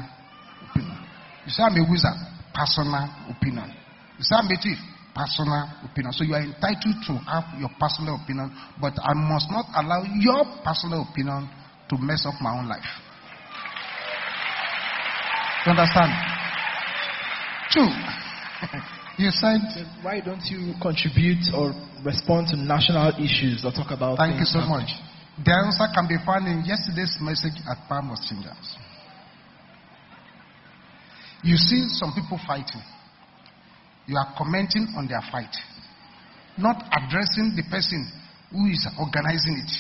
opinion. You say, I'm a wizard, personal opinion. You say, I'm a thief, personal opinion. So you are entitled to have your personal opinion, but I must not allow your personal opinion to mess up my own life. You understand? Two. you said. Why don't you contribute or respond to national issues or talk about Thank you so happening? much. The answer can be found in yesterday's message at Palm of. You see some people fighting. You are commenting on their fight, not addressing the person who is organizing it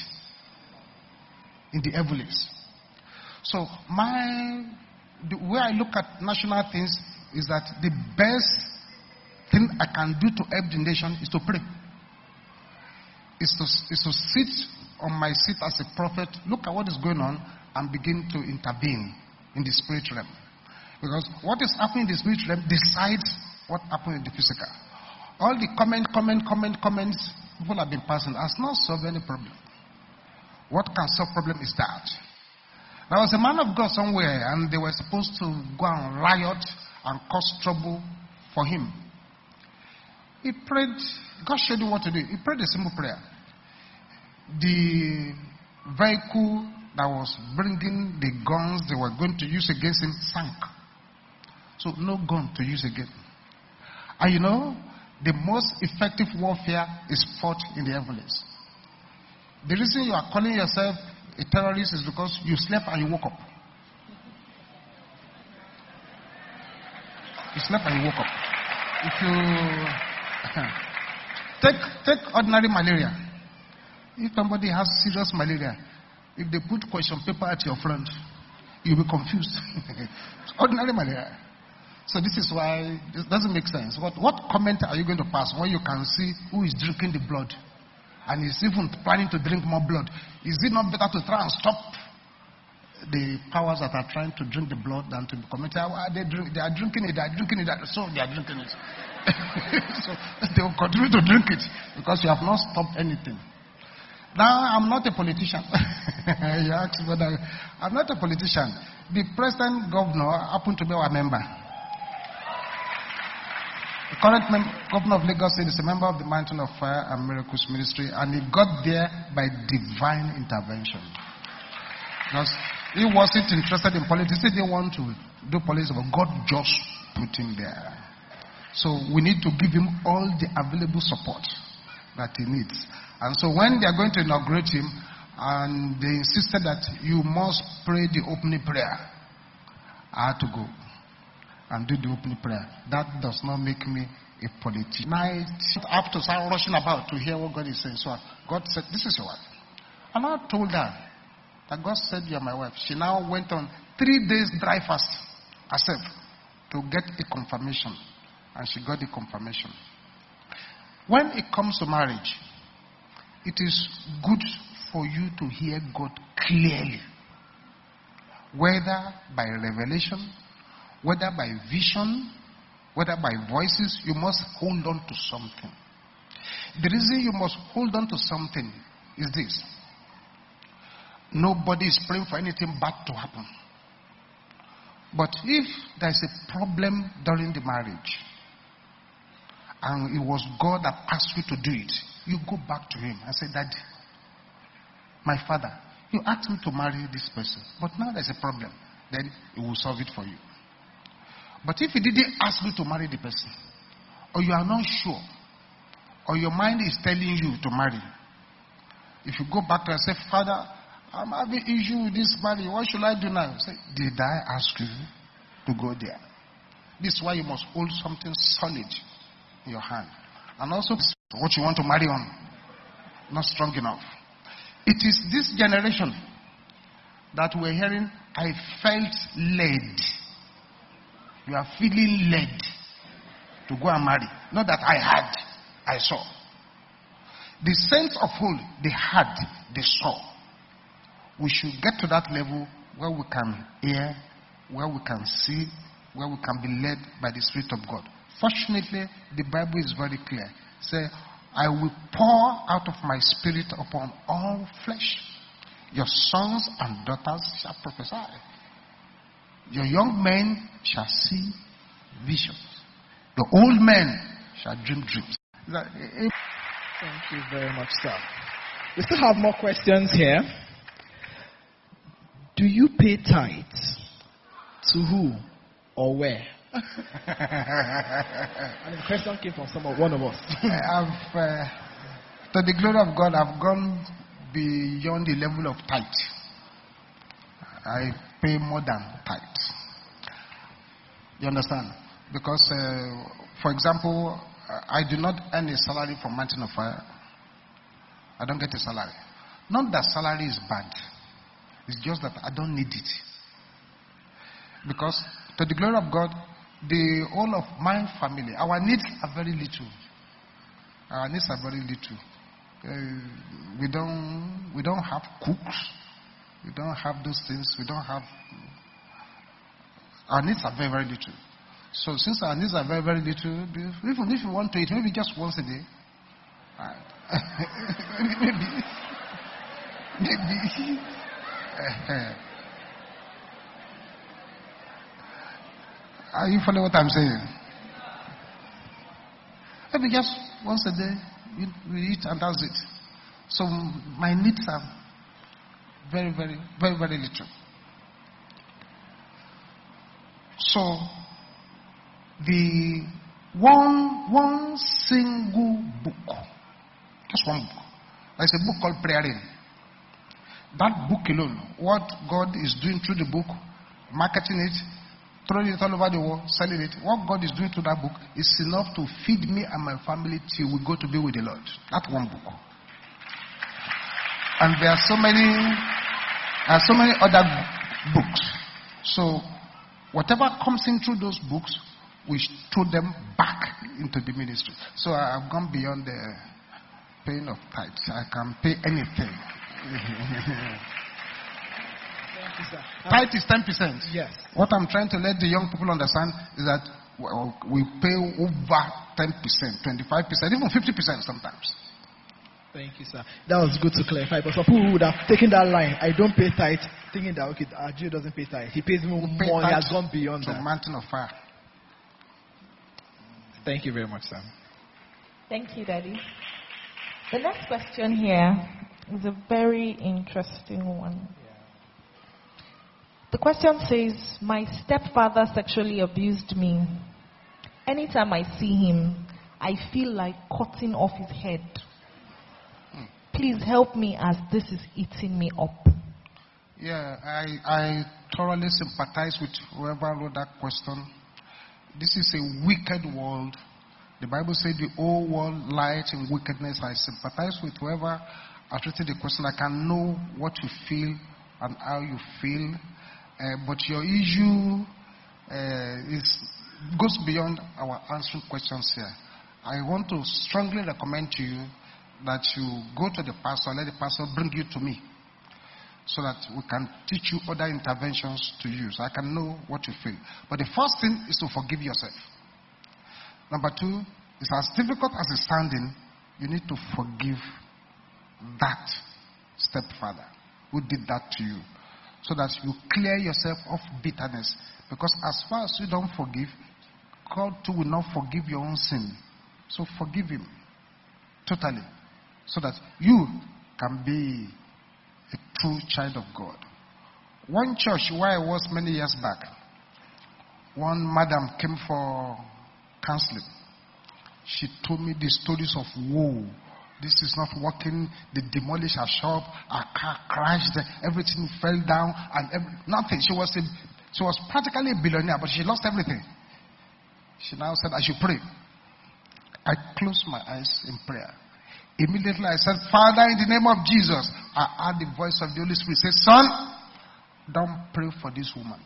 in the heavens. So my the way I look at national things is that the best thing I can do to help the nation is to pray. Is to, is to sit on my seat as a prophet, look at what is going on, and begin to intervene in the spirit realm. Because what is happening in the spirit realm decides what happens in the physical. All the comment, comment, comment, comments people have been passing has not solved any problem. What can solve problem is that. There was a man of God somewhere, and they were supposed to go and riot and cause trouble for him. He prayed, God showed him what to do. He prayed a simple prayer. The vehicle that was bringing the guns they were going to use against him sank. So, no gun to use again. And you know, the most effective warfare is fought in the heavens. The reason you are calling yourself a terrorist is because you slept and you woke up. You slept and you woke up. If you take take ordinary malaria, if somebody has serious malaria, if they put question paper at your front, you'll be confused. Ordinary malaria. So this is why this doesn't make sense. What what comment are you going to pass when you can see who is drinking the blood? and is even planning to drink more blood, is it not better to try and stop the powers that are trying to drink the blood than to commit? Ah, They, drink, they are drinking it, they are drinking it, so they are drinking it. So they will continue to drink it because you have not stopped anything. Now, I'm not a politician. you whether I'm not a politician. The present governor happened to be our member. The current mem- governor of Lagos State is a member of the Mountain of Fire and Miracles Ministry, and he got there by divine intervention. Because he wasn't interested in politics, he didn't want to do politics, but God just put him there. So we need to give him all the available support that he needs. And so when they are going to inaugurate him, and they insisted that you must pray the opening prayer, I had to go and do the opening prayer. That does not make me a politician. Night, I have to start rushing about to hear what God is saying. So God said, This is your wife. And I told her that God said, You are my wife. She now went on three days dry fast herself to get a confirmation. And she got the confirmation. When it comes to marriage, it is good for you to hear God clearly. Whether by revelation, whether by vision, whether by voices, you must hold on to something. The reason you must hold on to something is this nobody is praying for anything bad to happen. But if there's a problem during the marriage, and it was God that asked you to do it, you go back to Him and say, Daddy, my father, you asked me to marry this person, but now there's a problem. Then He will solve it for you. But if He didn't ask you to marry the person, or you are not sure, or your mind is telling you to marry, if you go back and say, Father, I'm having issue with this marriage. What should I do now? Say, Did I ask you to go there? This is why you must hold something solid your hand. And also, what you want to marry on, not strong enough. It is this generation that we're hearing, I felt led. You are feeling led to go and marry. Not that I had, I saw. The sense of hold, they had, they saw. We should get to that level where we can hear, where we can see, where we can be led by the Spirit of God. Fortunately, the Bible is very clear. Say, I will pour out of my spirit upon all flesh. Your sons and daughters shall prophesy. Your young men shall see visions. The old men shall dream dreams. Thank you very much, sir. We still have more questions here. Do you pay tithes? To who or where? and the question came from some of, one of us. I've, uh, to the glory of God, I've gone beyond the level of tithe. I pay more than tithe. You understand? Because, uh, for example, I do not earn a salary from Mountain of Fire. I don't get a salary. Not that salary is bad. It's just that I don't need it. Because, to the glory of God, the whole of my family, our needs are very little. Our needs are very little. Uh, we don't we don't have cooks. We don't have those things. We don't have. Our needs are very very little. So since our needs are very very little, even if you want to eat, maybe just once a day. Maybe maybe. Are you following what I'm saying? Maybe just once a day, we, we eat and that's it. So my needs are very, very, very, very little. So the one one single book, just one book. There's a book called Prayer Rain. That book alone, what God is doing through the book, marketing it, throwing it all over the world, selling it. What God is doing to that book is enough to feed me and my family till we go to be with the Lord. That one book. And there are so many, there are so many other books. So whatever comes in through those books, we throw them back into the ministry. So I have gone beyond the paying of tithes. I can pay anything. Tithe is 10%. Yes. What I'm trying to let the young people understand is that we pay over 10%, 25%, even 50% sometimes. Thank you, sir. That was good to clarify. But some people would have taken that line, I don't pay tithe, thinking that, okay, uh, Ajay doesn't pay tithe. He pays more, Pay more. He has gone beyond to that. mountain of fire. Thank you very much, sir. Thank you, Daddy. The next question here is a very interesting one. The question says, My stepfather sexually abused me. Anytime I see him, I feel like cutting off his head. Please help me as this is eating me up. Yeah, I, I thoroughly sympathize with whoever wrote that question. This is a wicked world. The Bible said the whole world lies in wickedness. I sympathize with whoever has written the question. I can know what you feel and how you feel. Uh, but your issue uh, is, goes beyond our answering questions here. I want to strongly recommend to you that you go to the pastor, let the pastor bring you to me so that we can teach you other interventions to use. I can know what you feel. But the first thing is to forgive yourself. Number two is as difficult as it's sounding, you need to forgive that stepfather who did that to you so that you clear yourself of bitterness. Because as far as you don't forgive, God too will not forgive your own sin. So forgive him totally so that you can be a true child of God. One church where I was many years back, one madam came for counseling. She told me the stories of woe. This is not working. They demolished her shop. Her car crashed. Everything fell down, and every, nothing. She was a, she was practically a billionaire, but she lost everything. She now said, "I should pray." I closed my eyes in prayer. Immediately I said, Father, in the name of Jesus, I heard the voice of the Holy Spirit say, Son, don't pray for this woman.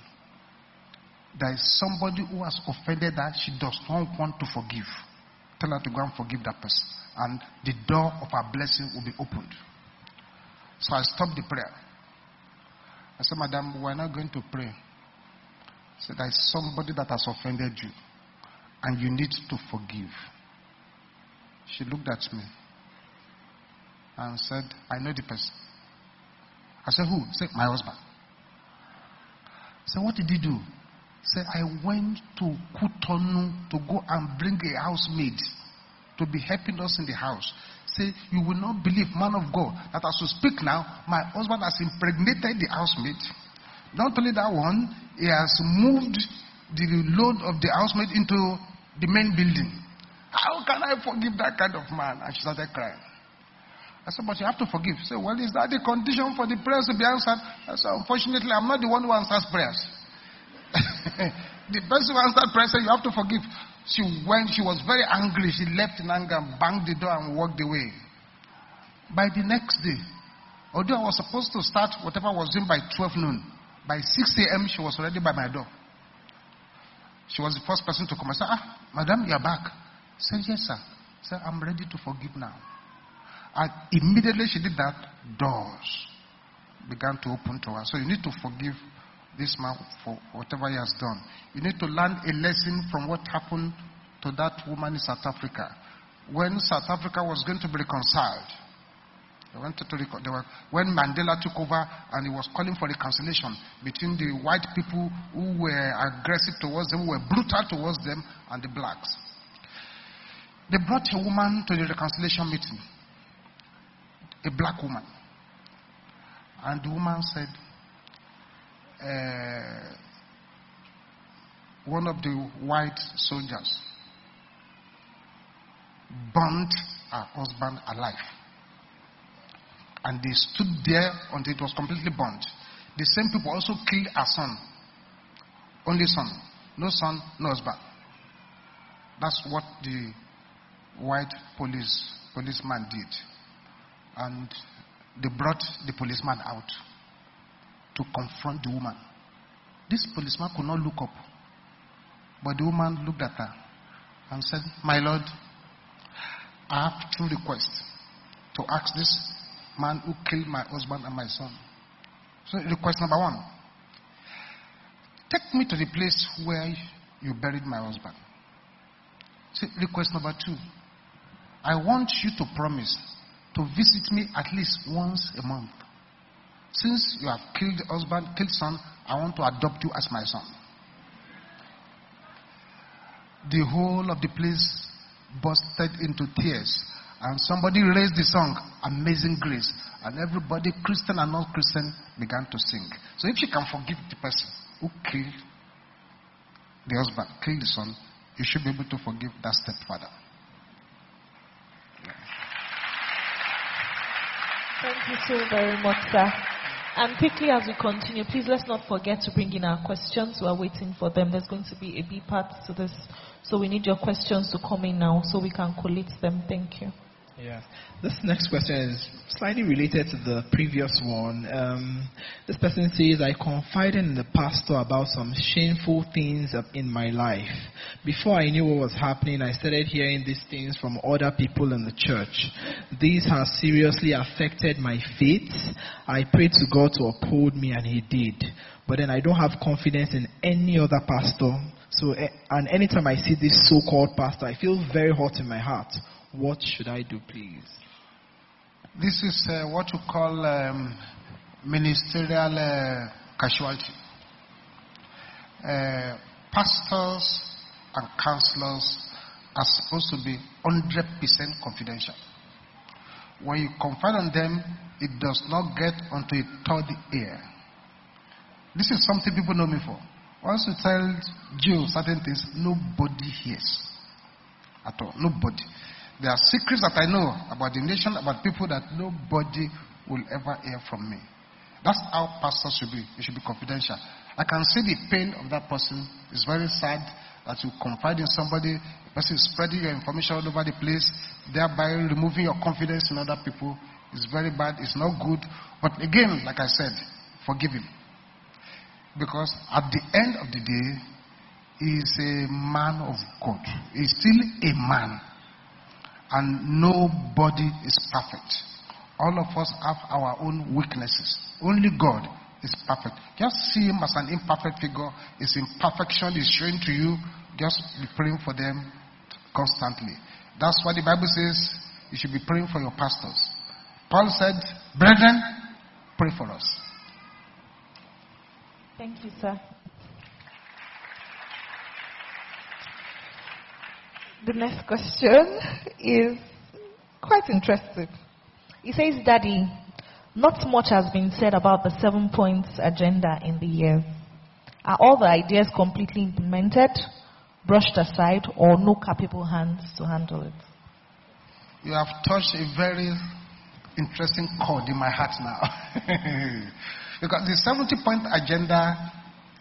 There is somebody who has offended her. She does not want to forgive. Tell her to go and forgive that person. And the door of her blessing will be opened. So I stopped the prayer. I said, Madam, we're not going to pray. I said, There is somebody that has offended you. And you need to forgive. She looked at me and said, I know the person. I said, Who? Said, My husband. I said, What did he do? Said, I went to Cotonou to go and bring a housemaid to be helping us in the house. Say, You will not believe, man of God, that as we speak now, my husband has impregnated the housemaid. Not only that one, he has moved the load of the housemaid into the main building. How can I forgive that kind of man? And she started crying. I said, but you have to forgive. She said, well, is that the condition for the prayers to be answered? I said, unfortunately, I'm not the one who answers prayers. the person who answered prayers said, you have to forgive. She went, she was very angry. She left in anger, and banged the door, and walked away. By the next day, although I was supposed to start whatever I was doing by 12 noon, by 6 a.m., she was already by my door. She was the first person to come. I said, Ah, madam, you're back. I said, Yes, sir. I said, I'm ready to forgive now. And immediately she did that, doors began to open to her. So you need to forgive this man for whatever he has done. You need to learn a lesson from what happened to that woman in South Africa. When South Africa was going to be reconciled, they to reco- they were, when Mandela took over and he was calling for reconciliation between the white people who were aggressive towards them, who were brutal towards them, and the blacks. They brought a woman to the reconciliation meeting a black woman. And the woman said, uh, one of the white soldiers burnt her husband alive. And they stood there until it was completely burnt. The same people also killed her son. Only son. No son, no husband. That's what the white police policeman did and they brought the policeman out to confront the woman. This policeman could not look up, but the woman looked at her and said, My Lord, I have two requests to ask this man who killed my husband and my son. So, request number one take me to the place where you buried my husband. So, request number two I want you to promise to visit me at least once a month. Since you have killed husband, killed son, I want to adopt you as my son. The whole of the place bursted into tears. And somebody raised the song, Amazing Grace. And everybody, Christian and non Christian, began to sing. So if you can forgive the person who killed the husband, killed the son, you should be able to forgive that stepfather. Thank you so very much, sir. And quickly as we continue, please let's not forget to bring in our questions. We are waiting for them. There's going to be a B part to this. So we need your questions to come in now so we can collate them. Thank you. Yeah. This next question is slightly related to the previous one. Um, this person says, I confided in the pastor about some shameful things in my life. Before I knew what was happening, I started hearing these things from other people in the church. These have seriously affected my faith. I prayed to God to uphold me, and He did. But then I don't have confidence in any other pastor. So, eh, and anytime I see this so-called pastor, I feel very hot in my heart. What should I do, please? This is uh, what you call um, ministerial uh, casualty. Uh, pastors and counselors are supposed to be 100% confidential. When you confide on them, it does not get onto a third ear. This is something people know me for. Once you tell Jews certain things, nobody hears at all. Nobody. There are secrets that I know about the nation, about people that nobody will ever hear from me. That's how pastors should be. It should be confidential. I can see the pain of that person. It's very sad that you confide in somebody, the person is spreading your information all over the place, thereby removing your confidence in other people. It's very bad. It's not good. But again, like I said, forgive him. Because at the end of the day, he is a man of God. He's still a man. And nobody is perfect. All of us have our own weaknesses. Only God is perfect. Just see him as an imperfect figure. His imperfection is showing to you. Just be praying for them constantly. That's why the Bible says you should be praying for your pastors. Paul said, Brethren, pray for us. Thank you, sir. The next question is quite interesting. He says, Daddy, not much has been said about the seven points agenda in the year. Are all the ideas completely implemented, brushed aside, or no capable hands to handle it? You have touched a very interesting chord in my heart now. because the 70 point agenda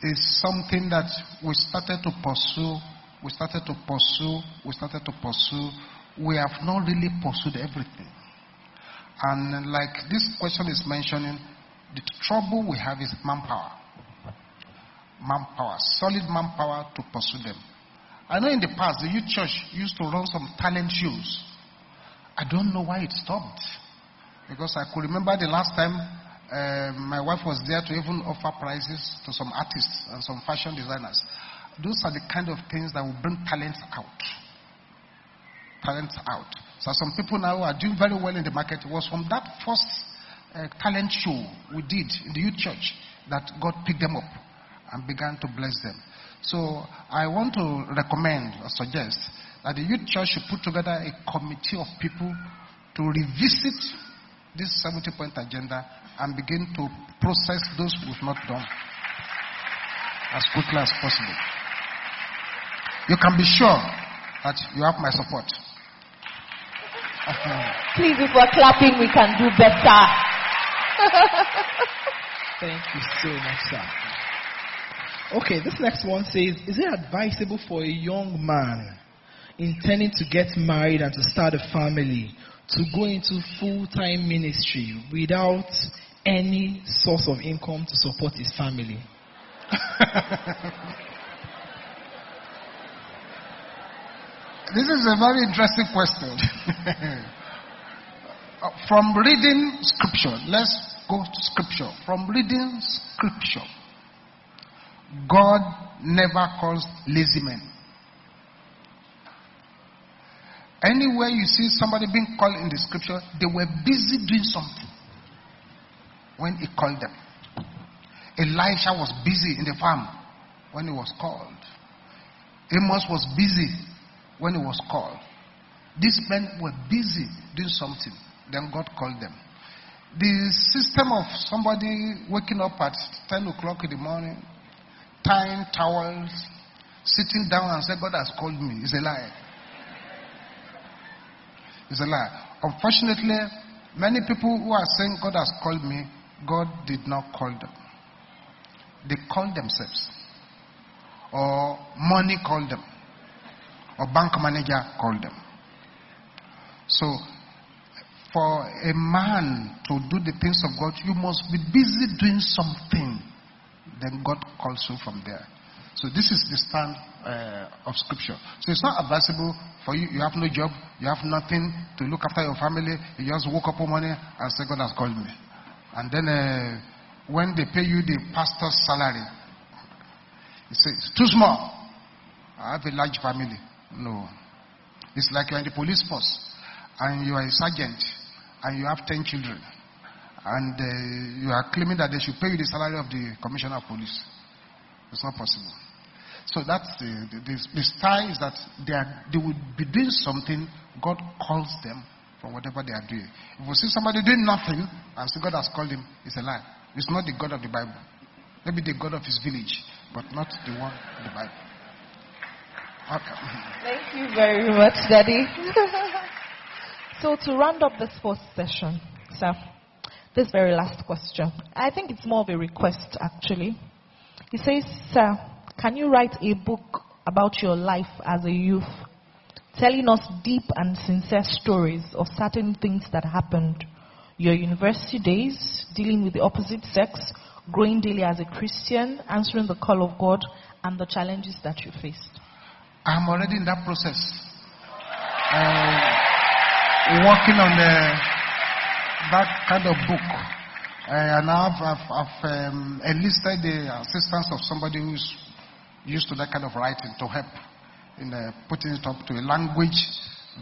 is something that we started to pursue, we started to pursue, we started to pursue. We have not really pursued everything. And like this question is mentioning, the trouble we have is manpower. Manpower, solid manpower to pursue them. I know in the past the youth church used to run some talent shows. I don't know why it stopped. Because I could remember the last time uh, my wife was there to even offer prizes to some artists and some fashion designers. Those are the kind of things that will bring talent out. Talent out. So some people now are doing very well in the market. It was from that first uh, talent show we did in the youth church that God picked them up and began to bless them. So I want to recommend or suggest that the youth church should put together a committee of people to revisit this 70 point agenda and begin to process those we've not done as quickly as possible. You can be sure that you have my support. Please, if we're clapping, we can do better. Thank you so much, sir. Okay, this next one says Is it advisable for a young man intending to get married and to start a family to go into full time ministry without any source of income to support his family? This is a very interesting question. Uh, From reading scripture, let's go to scripture. From reading scripture, God never calls lazy men. Anywhere you see somebody being called in the scripture, they were busy doing something when he called them. Elisha was busy in the farm when he was called. Amos was busy when he was called. These men were busy doing something. Then God called them. The system of somebody waking up at 10 o'clock in the morning, tying towels, sitting down and say, God has called me, is a lie. It's a lie. Unfortunately, many people who are saying God has called me, God did not call them. They called themselves. Or money called them. Or bank manager called them. So, for a man to do the things of God, you must be busy doing something. Then God calls you from there. So this is the stand uh, of Scripture. So it's not advisable for you. You have no job. You have nothing to look after your family. You just woke up one morning and say, God has called me. And then uh, when they pay you the pastor's salary, you say, it's too small. I have a large family. No. It's like you're in the police force and you are a sergeant and you have 10 children and uh, you are claiming that they should pay you the salary of the commissioner of police. It's not possible. So that's the, the, the, the style is that they, are, they will be doing something, God calls them for whatever they are doing. If we see somebody doing nothing and say God has called him, it's a lie. It's not the God of the Bible. Maybe the God of his village, but not the one in the Bible. Thank you very much, Daddy. so, to round up this first session, sir, this very last question. I think it's more of a request, actually. He says, Sir, can you write a book about your life as a youth, telling us deep and sincere stories of certain things that happened? Your university days, dealing with the opposite sex, growing daily as a Christian, answering the call of God, and the challenges that you faced. I'm already in that process. Uh, working on the, that kind of book. Uh, and I've, I've, I've um, enlisted the assistance of somebody who's used to that kind of writing to help in uh, putting it up to a language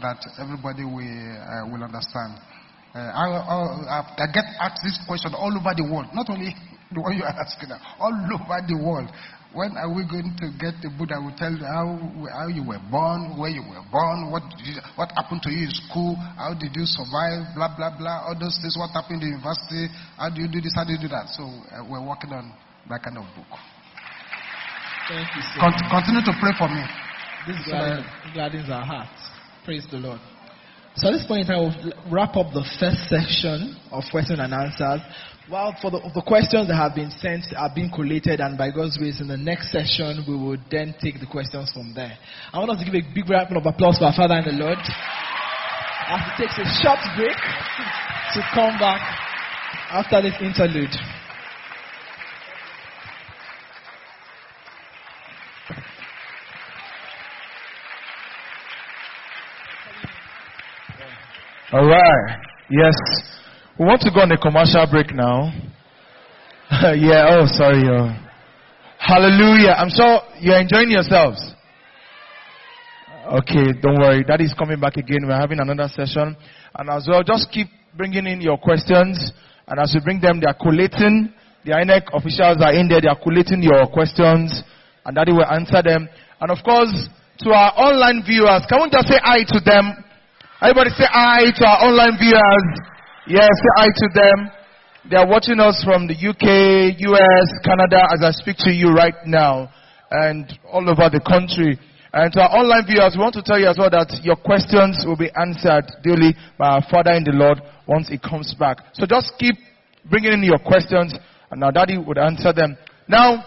that everybody will, uh, will understand. Uh, I, I, I get asked this question all over the world, not only the one you are asking, all over the world. When are we going to get the book that will tell you how, how you were born, where you were born, what, you, what happened to you in school, how did you survive, blah, blah, blah, all those things, what happened in the university, how do you do this, how do you do that? So uh, we're working on that kind of book. Thank you so Con- continue to pray for me. This So that- gladdens, gladdens our hearts. Praise the Lord. So at this point, I will wrap up the first section of questions and answers. While for the, the questions that have been sent are being collated, and by God's grace, in the next session, we will then take the questions from there. I want us to give a big round of applause for our Father and the Lord as he takes a short break to come back after this interlude. All right. Yes. We want to go on a commercial break now. yeah. Oh, sorry. Uh, hallelujah. I'm sure you're enjoying yourselves. Okay, don't worry. That is coming back again. We're having another session. And as well, just keep bringing in your questions. And as we bring them, they are collating. The INEC officials are in there. They are collating your questions. And Daddy will answer them. And of course, to our online viewers, can we just say hi to them? Everybody say hi to our online viewers. Yes, say hi to them. They are watching us from the UK, US, Canada as I speak to you right now. And all over the country. And to our online viewers, we want to tell you as well that your questions will be answered daily by our Father in the Lord once He comes back. So just keep bringing in your questions and our daddy would answer them. Now,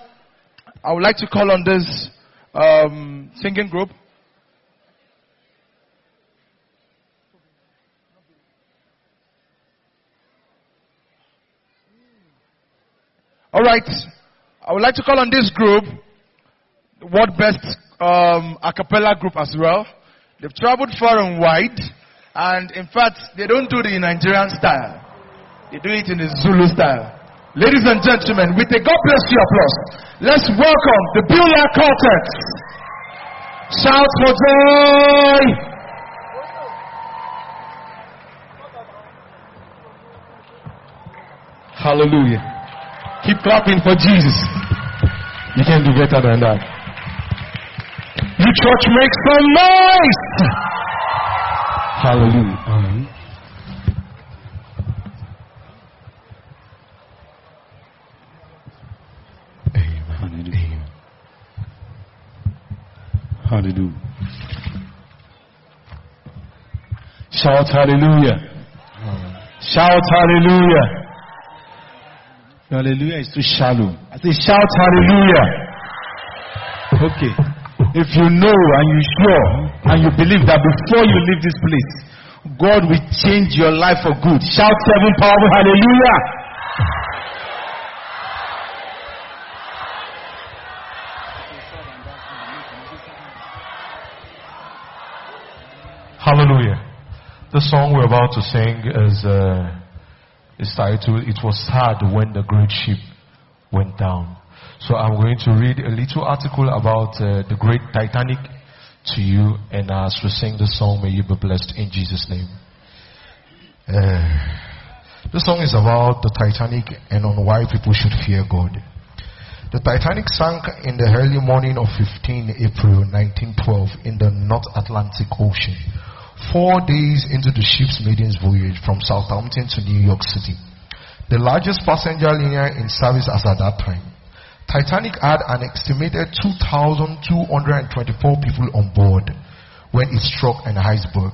I would like to call on this um, singing group. All right. I would like to call on this group, the World Best um, a cappella group as well. They've traveled far and wide, and in fact, they don't do in Nigerian style. They do it in the Zulu style. Ladies and gentlemen, with a God bless you applause, let's welcome the Beulah Quartet. Shout for joy! Hallelujah. Keep clapping for Jesus. You can do better than that. You church make some noise. Hallelujah. Amen. Amen. Hallelujah. Shout hallelujah. Shout hallelujah. Hallelujah is too shallow. I say shout hallelujah. Okay. If you know and you sure and you believe that before you leave this place, God will change your life for good. Shout seven powerful hallelujah. Hallelujah. The song we're about to sing is, uh, It Was Sad When the Great Ship Went Down. So I'm going to read a little article about uh, the great Titanic to you, and as we sing the song, may you be blessed in Jesus' name. Uh, the song is about the Titanic and on why people should fear God. The Titanic sank in the early morning of 15 April 1912 in the North Atlantic Ocean, four days into the ship's maiden voyage from Southampton to New York City, the largest passenger liner in service as at that time. Titanic had an estimated 2,224 people on board when it struck an iceberg.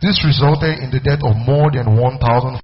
This resulted in the death of more than 1,000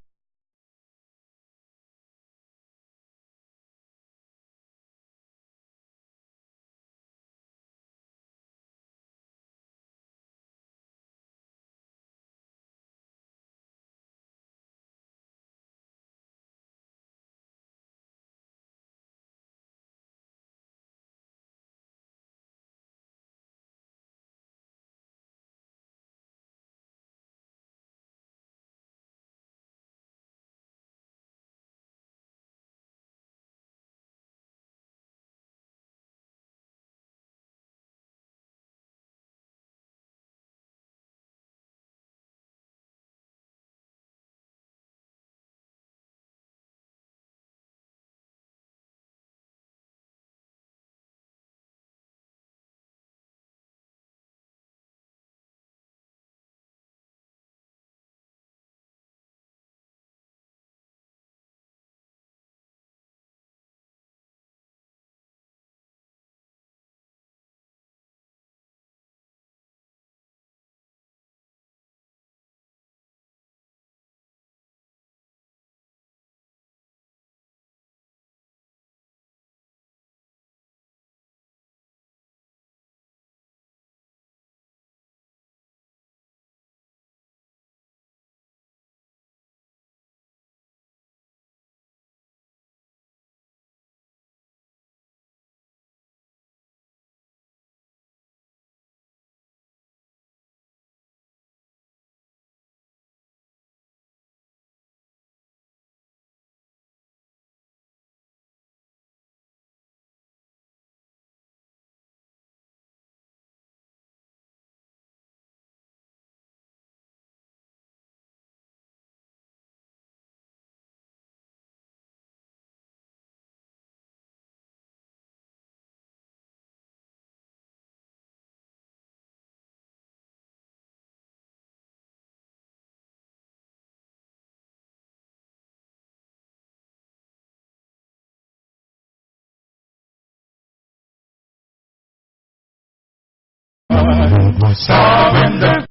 Surrender.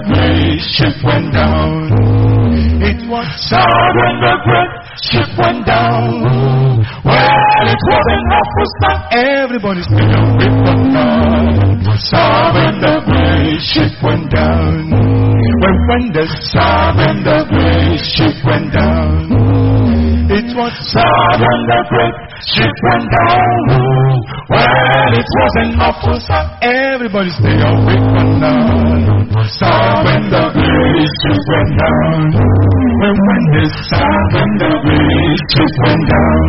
The great ship went down. It was sad when the great ship went down. Well, it was an awful start. Everybody's with the It was sad when the great ship went down. When, when the sad when the great ship went down. Was sad when the great ship went down. Well, it was an awful sight. Everybody stay awake and down. Sound when the great ship went down. When, when the sound when the great ship went down.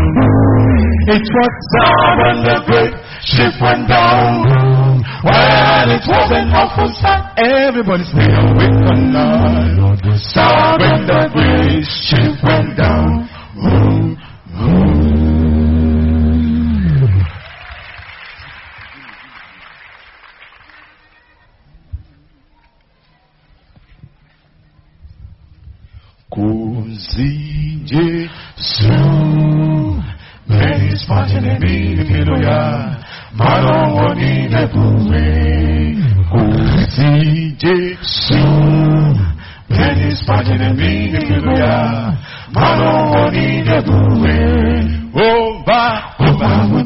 It was sound when the great ship went down. Well, it was an awful sight. Everybody stay awake and down. Sound when the great ship went down. Ooh.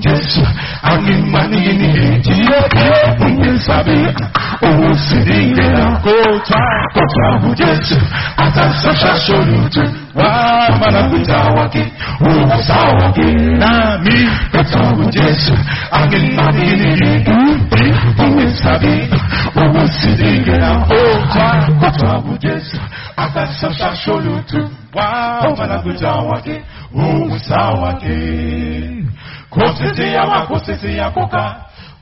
Yes, àmì màníyì ni èjì èké òyìn sábì òun sì ní ilé àkótó àkótó àbú jésù àtàsọ́ṣà sólùtù wà mànàkùtà wọ́kì òkùtà wọ́kì láàmì kótó àbú jésù àmì màníyì ni èjì òyìn sábì òun sì ní ilé àkótó àkótó àbú jésù àtàsọ́ṣà sólùtù wà mànàkùtà wọ́kì òkùtà wọ́kì kusisia wakusisia kuka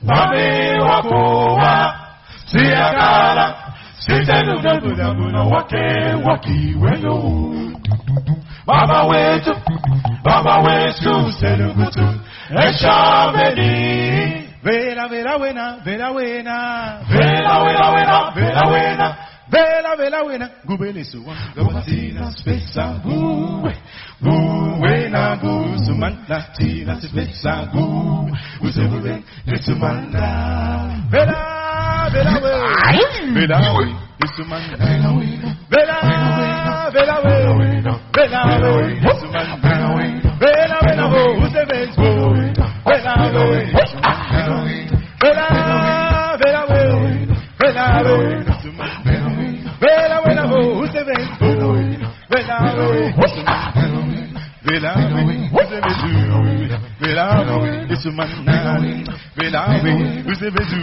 wami wakuwa siyakala sitenudadudaguna wake wakiwelo baba wetu baba wetu selugutu eshameni Vela, vela, wena, vela, wena. Vela, vela, wena, vela, wena. Vela, vela, wena. Gubelesuwa. Gomatina, spesa, buwe buwe na we bela we nesumanda bela we bela bela we bela we nesumanda bela we bela bela we usebes we bela bela we bela we we bela we usebes Belawe, Usebedu, Belawe, Usumanani, Belawe, Usebedu,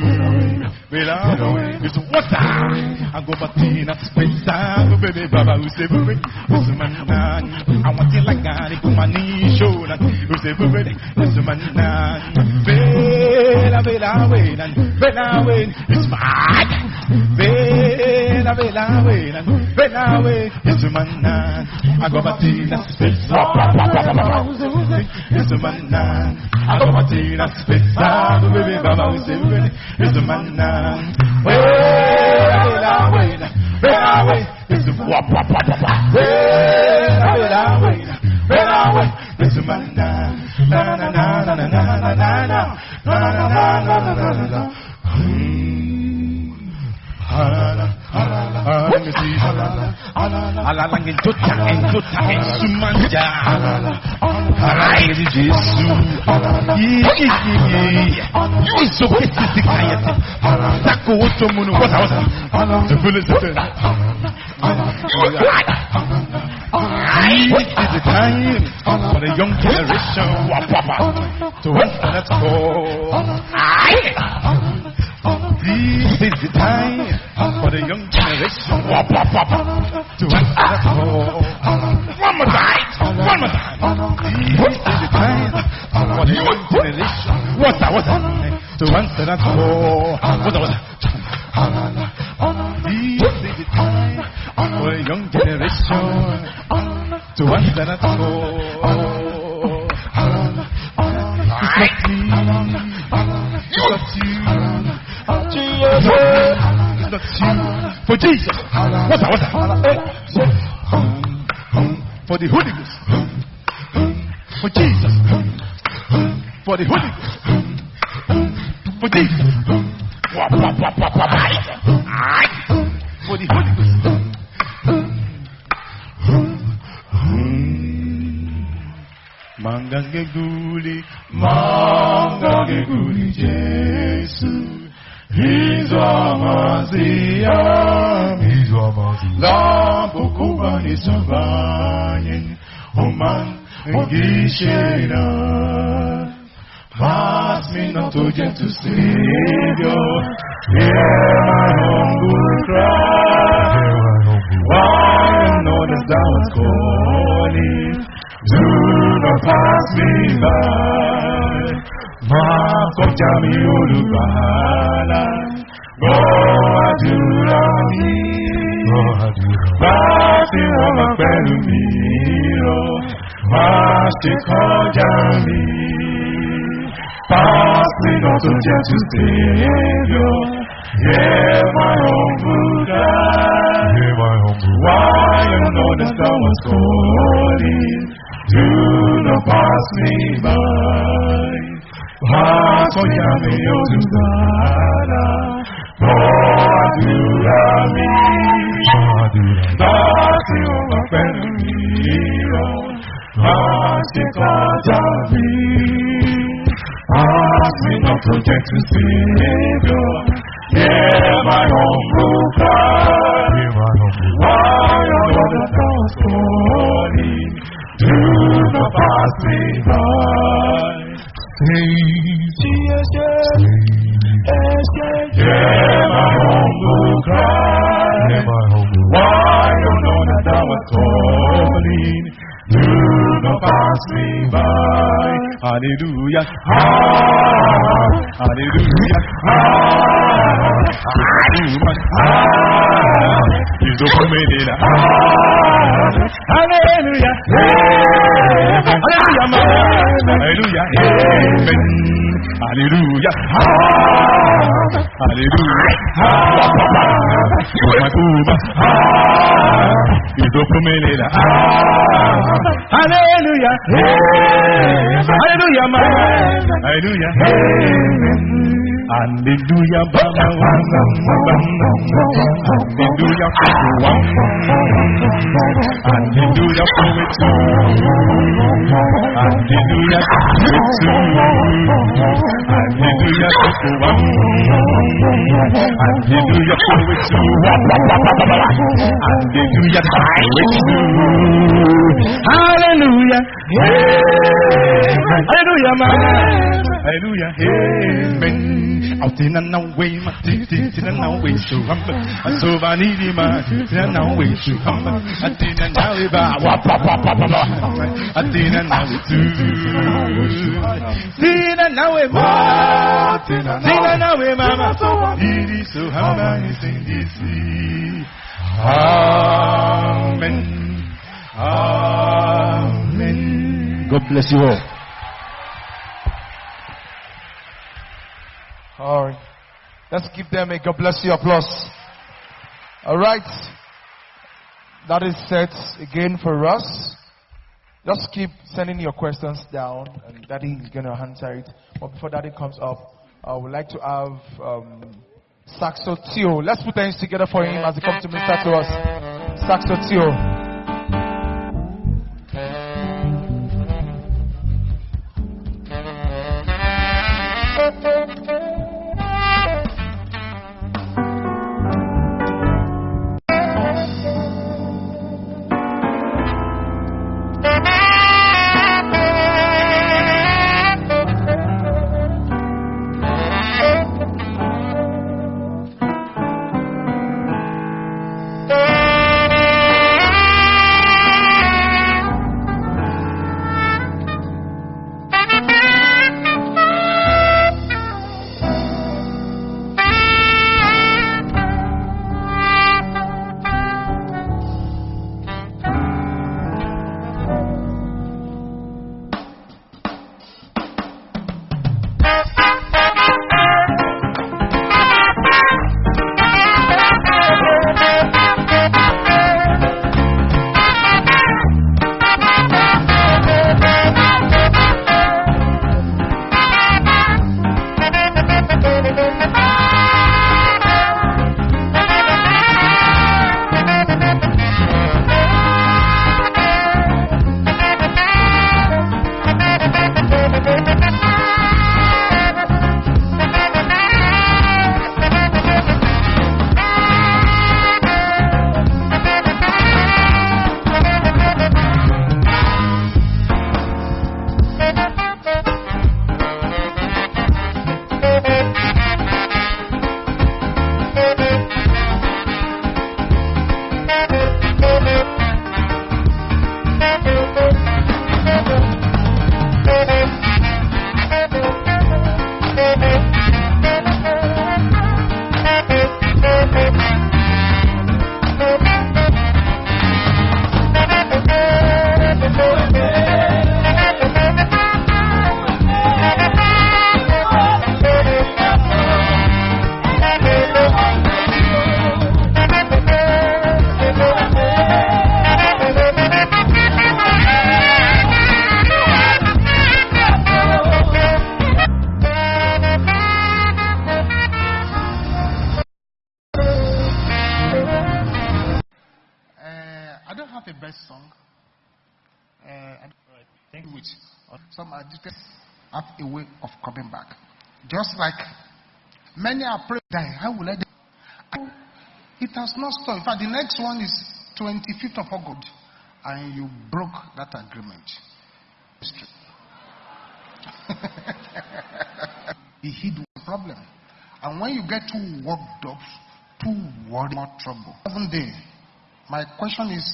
Belawe, Usumata, Agobatina, Spensa, Baby Baba, Usebedu, Usumanani, I want you like that, Kumani, Shona, Usebedu, Usumanani, Bela, Belawe, Belawe, it's mad. Bela, Belawe, Belawe, Usumanani, Agobatina, Spensa, that's space. I'm a baby, Baba, we say, it's a man now. Wait, wait, wait, wait. It's a wap, wap, wap, wap. Wait, wait, wait, wait, wait. It's a man now. Na, na, na, na, na, na, na, na, na. Na, na, na, na, na, na. Hmm. alala ngejo ta ngejo ta nsumanja alayi jesu yiyiyi yuzo kesisi kayete tako woto munu wota wota tefele sefe This is the time for the young generation to wake up. Let's go. This is the time for the young generation to. One more time, one more time. This is the time for the young generation. What's that? What's that? To answer that call. What's that? What's that? This is the time for the young generation to answer that call. It's. It's not you. It's not you. For Jesus. What's that? What's eh. that? For the Holy Ghost. For Jesus. For the Holy Ghost. For Jesus. Wap, wap, wap, wap, wap. Aye. For the Holy hmm. He's wamaziya He's wamaziya Lampu kuba nisabanye Uman ngishena Pass me not to get to Savior Hear my humble cry Why another thou is calling Do not pass me by. Máa kọjá mi olùgbàlà, gbọ́ àdúrà mi. Bá tí wọ́n máa pẹ̀lú mi lọ, máa kọjá mi. Pass me not to Savior, hear my humble cry. Hear my humble Why you know sun was calling, do not pass me by. Pass on Yami Odusara, Àdúrà mi. Láti ọmọ pẹ̀lú mi lọ, láti kọjá mi. Ask me not to get to Savior, hear my humble cry. Why Hallelujah. Ah, hallelujah. Ah, ah, He's open made Ah, hallelujah. Hallelujah. Amen. Hallelujah. Ah, hallelujah. Uber. Ah, He's open made Ah, hallelujah. Hallelujah. Hallelujah. Hallelujah, baba. Hallelujah, Hallelujah, Hallelujah, Hallelujah. Hallelujah, Hallelujah, to Hallelujah. Hallelujah, man. Hallelujah, amen. Out in and away, my titi, in and away, so humble. And so I need him, in and now now and now we ma, did and now we mama. It is so sea. Amen. Amen. God bless you all. All right. Let's give them a God bless you applause. All right. That is set again for us. Just keep sending your questions down, and Daddy is going to answer it. But before Daddy comes up, I would like to have um, Saxo Tio. Let's put hands together for him as he comes to minister to us. Saxo Tio. In fact, the next one is 25th of August, and you broke that agreement. he hid problem. And when you get too worked up, too worried, more trouble. Seven day. My question is,